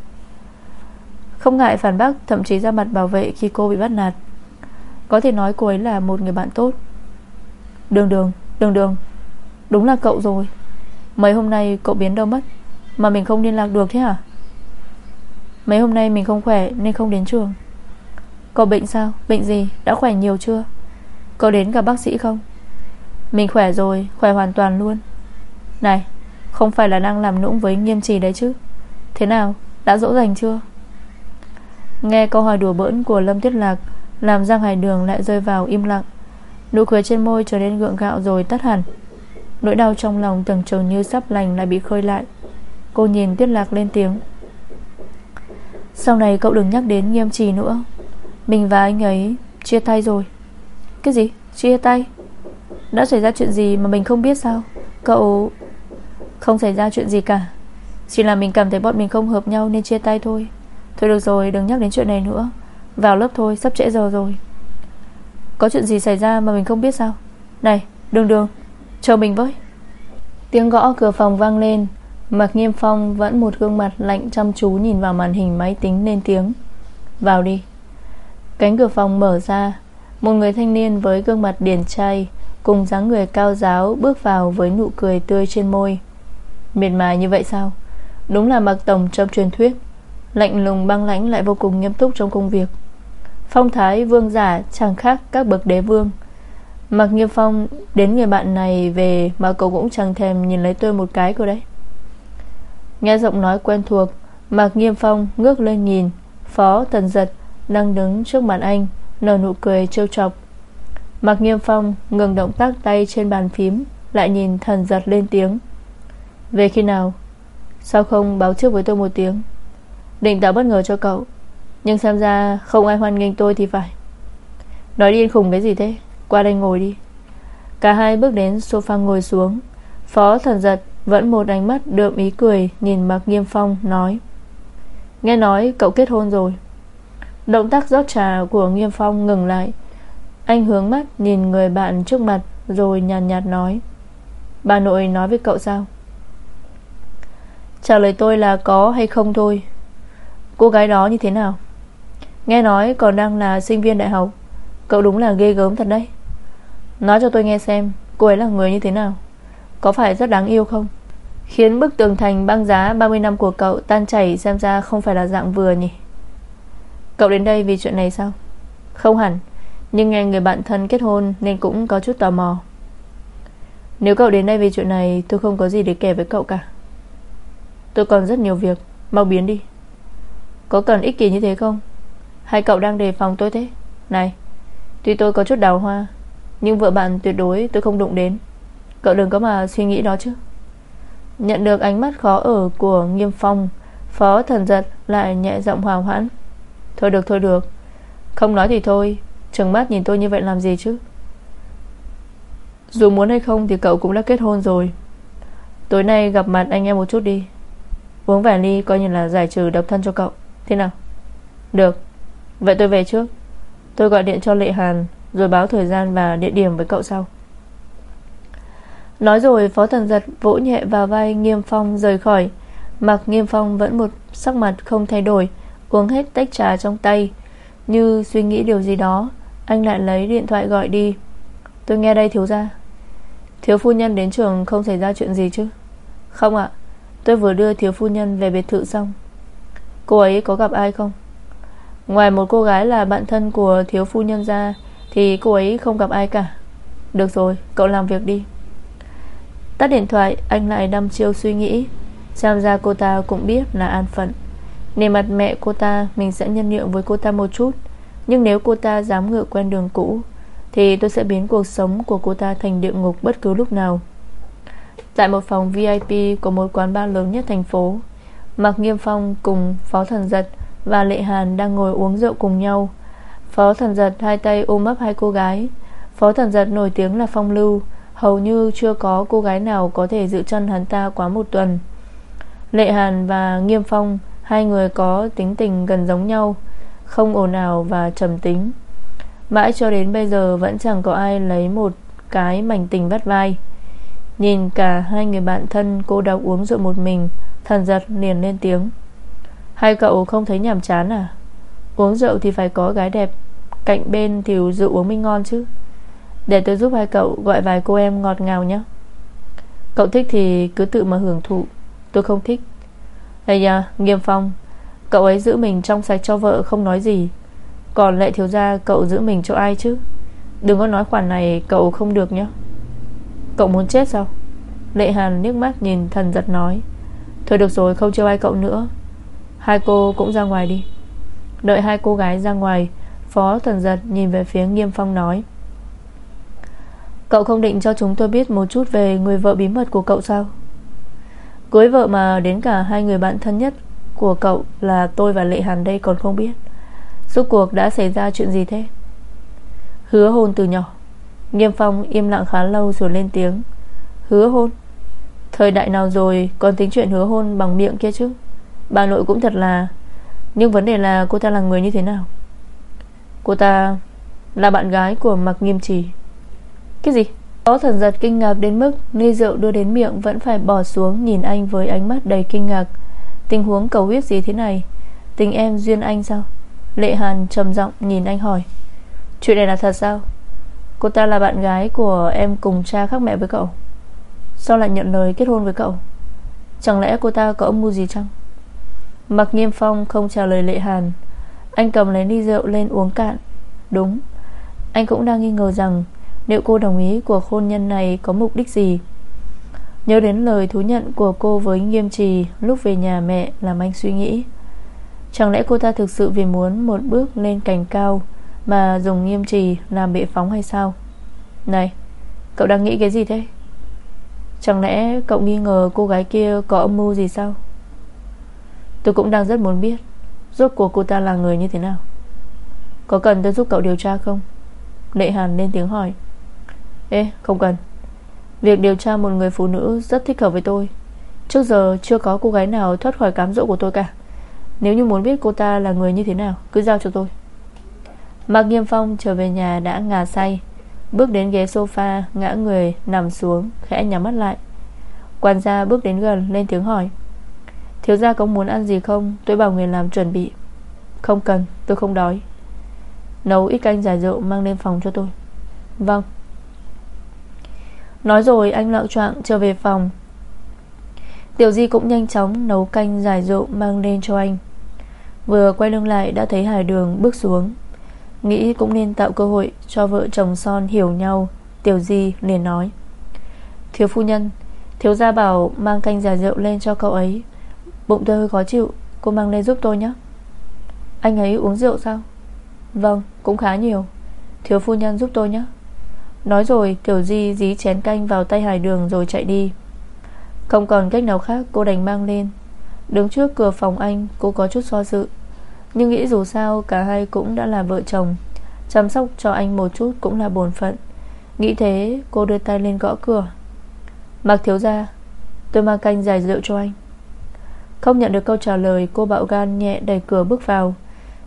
Không ngại phản bác, Thậm chí ra mặt bảo vệ khi cô bị bắt nạt. Có thể nói cô ấy là một người bạn tốt. Đường đường Đường đường, Đúng là cậu rồi. Mấy hôm nay cậu biến đâu mất, Mà mình không liên lạc được thế hả? Mấy hôm nay mình không khỏe nên không đến trường. Cậu bệnh sao? Bệnh gì? Đã khỏe nhiều chưa? Cậu đến gặp bác sĩ không? Mình khỏe rồi, Khỏe hoàn toàn luôn. Này, Không phải là đang làm nũng với nghiêm trì đấy chứ. Thế nào? Đã dỗ dành chưa? Nghe câu hỏi đùa bỡn của Lâm Tiết Lạc, Làm Giang Hải Đường lại rơi vào im lặng. Nụ cười trên môi trở nên gượng gạo rồi tắt hẳn. Nỗi đau trong lòng tưởng chừng như sắp lành lại bị khơi lại. Cô nhìn Tiết Lạc lên tiếng. Sau này cậu đừng nhắc đến nghiêm trì nữa mình và anh ấy chia tay rồi. Cái gì? Chia tay? Đã xảy ra chuyện gì mà mình không biết sao? Cậu... Không xảy ra chuyện gì cả. Chỉ là mình cảm thấy bọn mình không hợp nhau nên chia tay thôi. Thôi được rồi, đừng nhắc đến chuyện này nữa. Vào lớp thôi, sắp trễ giờ rồi. Có chuyện gì xảy ra mà mình không biết sao? Này, đường đường, Chờ mình với. Tiếng gõ cửa phòng vang lên. Mạc Nghiêm Phong vẫn một gương mặt lạnh chăm chú Nhìn vào màn hình máy tính lên tiếng. Vào đi. Cánh cửa phòng mở ra. Một người thanh niên với gương mặt điển trai, Cùng dáng người cao giáo Bước vào với nụ cười tươi trên môi. Miệt mài như vậy sao? Đúng là mặc tổng trong truyền thuyết. Lạnh lùng băng lãnh lại vô cùng nghiêm túc trong công việc. Phong thái vương giả Chẳng khác các bậc đế vương. Mặc nghiêm phong, đến người bạn này về Mà cậu cũng chẳng thèm nhìn lấy tôi một cái cơ đấy. Nghe giọng nói quen thuộc, Mạc Nghiêm Phong ngước lên nhìn, Phó Tần Giật đang đứng trước mặt anh, Nở nụ cười trêu chọc. Mạc Nghiêm Phong ngừng động tác tay trên bàn phím, Lại nhìn thần giật lên tiếng. Về khi nào? Sao không báo trước với tôi một tiếng? Định tạo bất ngờ cho cậu, Nhưng xem ra không ai hoan nghênh tôi thì phải. Nói điên khùng cái gì thế? Qua đây ngồi đi. Cả hai bước đến sofa ngồi xuống. Phó thần giật vẫn một ánh mắt đượm ý cười Nhìn Mạc Nghiêm Phong nói. Nghe nói cậu kết hôn rồi. Động tác rót trà của Nghiêm Phong ngừng lại. Anh hướng mắt nhìn người bạn trước mặt Rồi nhàn nhạt, nhạt nói Bà nội nói với cậu sao? Trả lời tôi là có hay không thôi. Cô gái đó như thế nào? Nghe nói còn đang là sinh viên đại học. Cậu đúng là ghê gớm thật đấy. Nói cho tôi nghe xem Cô ấy là người như thế nào? Có phải rất đáng yêu không? Khiến bức tường thành băng giá 30 năm của cậu Tan chảy xem ra không phải là dạng vừa nhỉ? Cậu đến đây vì chuyện này sao? Không hẳn, Nhưng nghe người bạn thân kết hôn Nên cũng có chút tò mò. Nếu cậu đến đây vì chuyện này, Tôi không có gì để kể với cậu cả. Tôi còn rất nhiều việc, Mau biến đi. Có cần ích kỷ như thế không? Hay cậu đang đề phòng tôi thế? Này, Tuy tôi có chút đào hoa, Nhưng vợ bạn tuyệt đối tôi không đụng đến. Cậu đừng có mà suy nghĩ đó chứ. Nhận được ánh mắt khó ở của Nghiêm Phong, Phó thần giật lại nhẹ giọng hòa hoãn. Thôi được thôi được. Không nói thì thôi. Trừng mắt nhìn tôi như vậy làm gì chứ? Dù muốn hay không thì cậu cũng đã kết hôn rồi. Tối nay gặp mặt anh em một chút đi. Uống vài ly coi như là giải trừ độc thân cho cậu. Thế nào? Được. Vậy tôi về trước. Tôi gọi điện cho Lệ Hàn, Rồi báo thời gian và địa điểm với cậu sau. Nói rồi, Phó Thần Giật vỗ nhẹ vào vai Nghiêm Phong rời khỏi. Mặc Nghiêm Phong vẫn một sắc mặt không thay đổi. Uống hết tách trà trong tay. Như suy nghĩ điều gì đó, Anh lại lấy điện thoại gọi đi. Tôi nghe đây, thiếu ra Thiếu phu nhân đến trường không xảy ra chuyện gì chứ? Không ạ. Tôi vừa đưa thiếu phu nhân về biệt thự xong. Cô ấy có gặp ai không? Ngoài một cô gái là bạn thân của thiếu phu nhân ra, Thì cô ấy không gặp ai cả. Được rồi, cậu làm việc đi. Tắt điện thoại, Anh lại đâm chiêu suy nghĩ. Xem ra cô ta cũng biết là an phận. Nề mặt mẹ cô ta, Mình sẽ nhân nhượng với cô ta một chút. Nhưng nếu cô ta dám ngựa quen đường cũ, Thì tôi sẽ biến cuộc sống của cô ta Thành địa ngục bất cứ lúc nào. Tại một phòng VIP Của một quán bar lớn nhất thành phố, Mạc Nghiêm Phong cùng Phó Thần Giật Và Lệ Hàn đang ngồi uống rượu cùng nhau. Phó Thần Giật hai tay ôm ấp hai cô gái. Phó Thần Giật nổi tiếng là phong lưu, Hầu như chưa có cô gái nào Có thể giữ chân hắn ta quá một tuần. Lệ Hàn và Nghiêm Phong Hai người có tính tình gần giống nhau, Không ồn ào và trầm tính. Mãi cho đến bây giờ Vẫn chẳng có ai lấy một cái mảnh tình vắt vai. Nhìn cả hai người bạn thân, Cô độc uống rượu một mình, Thần giật liền lên tiếng. Hai cậu không thấy nhàm chán à? Uống rượu thì phải có gái đẹp, Cạnh bên thì rượu uống mới ngon chứ. Để tôi giúp hai cậu gọi vài cô em ngọt ngào nhé. Cậu thích thì cứ tự mà hưởng thụ, Tôi không thích. Ây da, Nghiêm Phong, Cậu ấy giữ mình trong sạch cho vợ không nói gì. Còn lệ thiếu gia, cậu giữ mình cho ai chứ? Đừng có nói khoản này, cậu không được nhé. Cậu muốn chết sao? Lệ Hàn nước mắt nhìn thần giật nói. Thôi được rồi, không trêu ai cậu nữa. Hai cô cũng ra ngoài đi. Đợi hai cô gái ra ngoài, Phó thần giật nhìn về phía Nghiêm Phong nói. Cậu không định cho chúng tôi biết một chút Về người vợ bí mật của cậu sao? Cưới vợ mà đến cả hai người bạn thân nhất Của cậu là tôi và Lệ Hàn đây còn không biết. Suốt cuộc đã xảy ra chuyện gì thế? Hứa hôn từ nhỏ. Nghiêm Phong im lặng khá lâu rồi lên tiếng. Hứa hôn? Thời đại nào rồi còn tính chuyện hứa hôn bằng miệng kia chứ? Bà nội cũng thật là. Nhưng vấn đề là cô ta là người như thế nào? Cô ta Là bạn gái của Mạc Nghiêm Trì. Cái gì? Có thần giật kinh ngạc đến mức Ly rượu đưa đến miệng vẫn phải bỏ xuống Nhìn anh với ánh mắt đầy kinh ngạc. Tình huống cầu huyết gì thế này? Tình em duyên anh sao? Lệ Hàn trầm giọng nhìn anh hỏi. Chuyện này là thật sao? Cô ta là bạn gái của em cùng cha khác mẹ với cậu. Sao lại nhận lời kết hôn với cậu? Chẳng lẽ cô ta có âm mưu gì chăng? Mặc nghiêm phong không trả lời Lệ Hàn. Anh cầm lấy ly rượu lên uống cạn. Đúng. Anh cũng đang nghi ngờ rằng Liệu cô đồng ý cuộc hôn nhân này có mục đích gì? Nhớ đến lời thú nhận của cô với nghiêm trì, Lúc về nhà mẹ làm anh suy nghĩ. Chẳng lẽ cô ta thực sự vì muốn Một bước lên cành cao Mà dùng nghiêm trì làm bệ phóng hay sao? Này, Cậu đang nghĩ cái gì thế? Chẳng lẽ cậu nghi ngờ cô gái kia Có âm mưu gì sao? Tôi cũng đang rất muốn biết Rốt cuộc cô ta là người như thế nào. Có cần tôi giúp cậu điều tra không? Lệ Hàn lên tiếng hỏi. Ê, không cần. Việc điều tra một người phụ nữ rất thích hợp với tôi. Trước giờ chưa có cô gái nào thoát khỏi cám dỗ của tôi cả. Nếu như muốn biết cô ta là người như thế nào, Cứ giao cho tôi. Mạc Nghiêm Phong trở về nhà đã ngà say, Bước đến ghế sofa, Ngã người nằm xuống, Khẽ nhắm mắt lại. Quan gia bước đến gần, lên tiếng hỏi, Thiếu gia có muốn ăn gì không? Tôi bảo người làm chuẩn bị. Không cần, tôi không đói. Nấu ít canh giải rượu mang lên phòng cho tôi. Vâng. Nói rồi anh lạo choạng trở về phòng. Tiểu Di cũng nhanh chóng nấu canh giải rượu mang lên cho anh. Vừa quay lưng lại đã thấy Hải Đường bước xuống. Nghĩ cũng nên tạo cơ hội cho vợ chồng son hiểu nhau, Tiểu Di liền nói. Thiếu phu nhân, Thiếu gia bảo mang canh giải rượu lên cho cậu ấy. Bụng tôi hơi khó chịu, Cô mang lên giúp tôi nhé. Anh ấy uống rượu sao? Vâng cũng khá nhiều. Thiếu phu nhân giúp tôi nhé. Nói rồi Tiểu Di dí chén canh vào tay Hải Đường rồi chạy đi. Không còn cách nào khác, cô đành mang lên. Đứng trước cửa phòng anh, Cô có chút so dự. Nhưng nghĩ dù sao, cả hai cũng đã là vợ chồng. Chăm sóc cho anh một chút cũng là bổn phận. Nghĩ thế, cô đưa tay lên gõ cửa. Mặc thiếu ra Tôi mang canh giải rượu cho anh. Không nhận được câu trả lời, Cô bạo gan nhẹ đẩy cửa bước vào.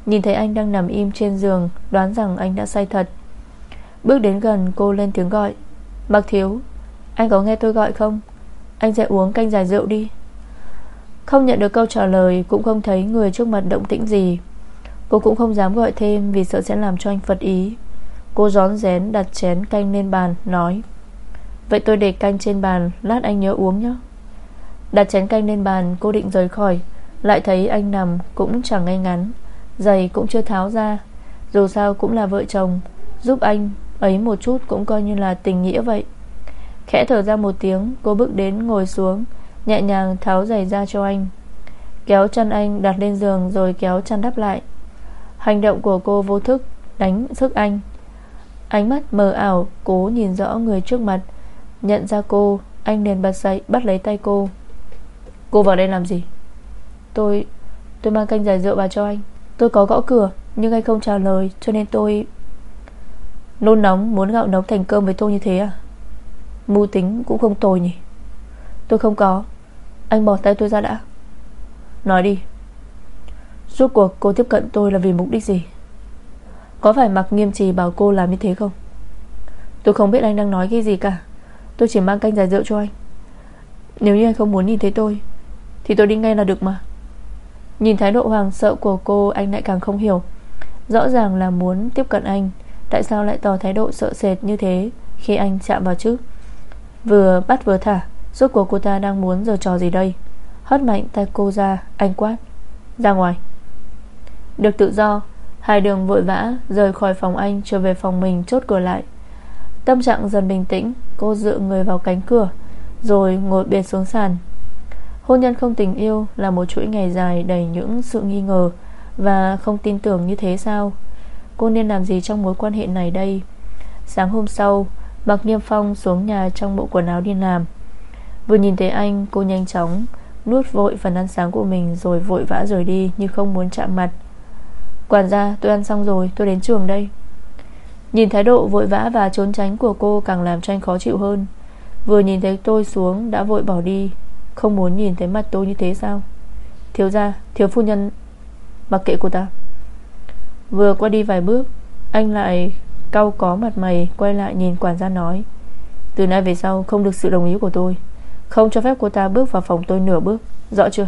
Nhìn thấy anh đang nằm im trên giường, Đoán rằng anh đã say thật. Bước đến gần, cô lên tiếng gọi. Bác thiếu, Anh có nghe tôi gọi không? Anh sẽ uống canh giải rượu đi. Không nhận được câu trả lời, Cũng không thấy người trước mặt động tĩnh gì. Cô cũng không dám gọi thêm Vì sợ sẽ làm cho anh phật ý. Cô gión rén đặt chén canh lên bàn, Nói, Vậy tôi để canh trên bàn, Lát anh nhớ uống nhé. Đặt chén canh lên bàn, cô định rời khỏi. Lại thấy anh nằm cũng chẳng ngay ngắn. Giày cũng chưa tháo ra. Dù sao cũng là vợ chồng. Giúp anh ấy một chút cũng coi như là tình nghĩa vậy. Khẽ thở ra một tiếng, Cô bước đến ngồi xuống, Nhẹ nhàng tháo giày ra cho anh. Kéo chân anh đặt lên giường Rồi kéo chân đắp lại. Hành động của cô vô thức, Đánh sức anh. Ánh mắt mờ ảo, Cố nhìn rõ người trước mặt. Nhận ra cô, Anh liền bật dậy, bắt lấy tay cô. Cô vào đây làm gì? Tôi Tôi mang canh giải rượu vào cho anh. Tôi có gõ cửa, Nhưng anh không trả lời, Cho nên tôi Nôn nóng, muốn gạo nấu thành cơm với tôi như thế à? Mưu tính cũng không tồi nhỉ. Tôi không có. Anh bỏ tay tôi ra đã. Nói đi. Suốt cuộc cô tiếp cận tôi là vì mục đích gì? Có phải mặc nghiêm trì bảo cô làm như thế không? Tôi không biết anh đang nói cái gì cả. Tôi chỉ mang canh giải rượu cho anh. Nếu như anh không muốn nhìn thấy tôi, Thì tôi đi ngay là được mà. Nhìn thái độ hoàng sợ của cô, Anh lại càng không hiểu. Rõ ràng là muốn tiếp cận anh. Tại sao lại tỏ thái độ sợ sệt như thế Khi anh chạm vào chứ? Vừa bắt vừa thả, Rốt cuộc cô ta đang muốn giờ trò gì đây? Hất mạnh tay cô ra, Anh quát. Ra ngoài. Được tự do, Hai đường vội vã rời khỏi phòng anh Trở về phòng mình chốt cửa lại. Tâm trạng dần bình tĩnh, Cô dựa người vào cánh cửa, Rồi ngồi bệt xuống sàn. Hôn nhân không tình yêu Là một chuỗi ngày dài đầy những sự nghi ngờ Và không tin tưởng như thế sao? Cô nên làm gì trong mối quan hệ này đây? Sáng hôm sau Bạc Niêm Phong xuống nhà trong bộ quần áo đi làm. Vừa nhìn thấy anh Cô nhanh chóng Nuốt vội phần ăn sáng của mình Rồi vội vã rời đi như không muốn chạm mặt. Quản gia tôi ăn xong rồi Tôi đến trường đây. Nhìn thái độ vội vã và trốn tránh của cô Càng làm cho anh khó chịu hơn. Vừa nhìn thấy tôi xuống đã vội bỏ đi. Không muốn nhìn thấy mặt tôi như thế sao? Thiếu gia, thiếu phu nhân Mặc kệ cô ta. Vừa qua đi vài bước, Anh lại cau có mặt mày, Quay lại nhìn quản gia nói, Từ nay về sau không được sự đồng ý của tôi. Không cho phép cô ta bước vào phòng tôi nửa bước. Rõ chưa?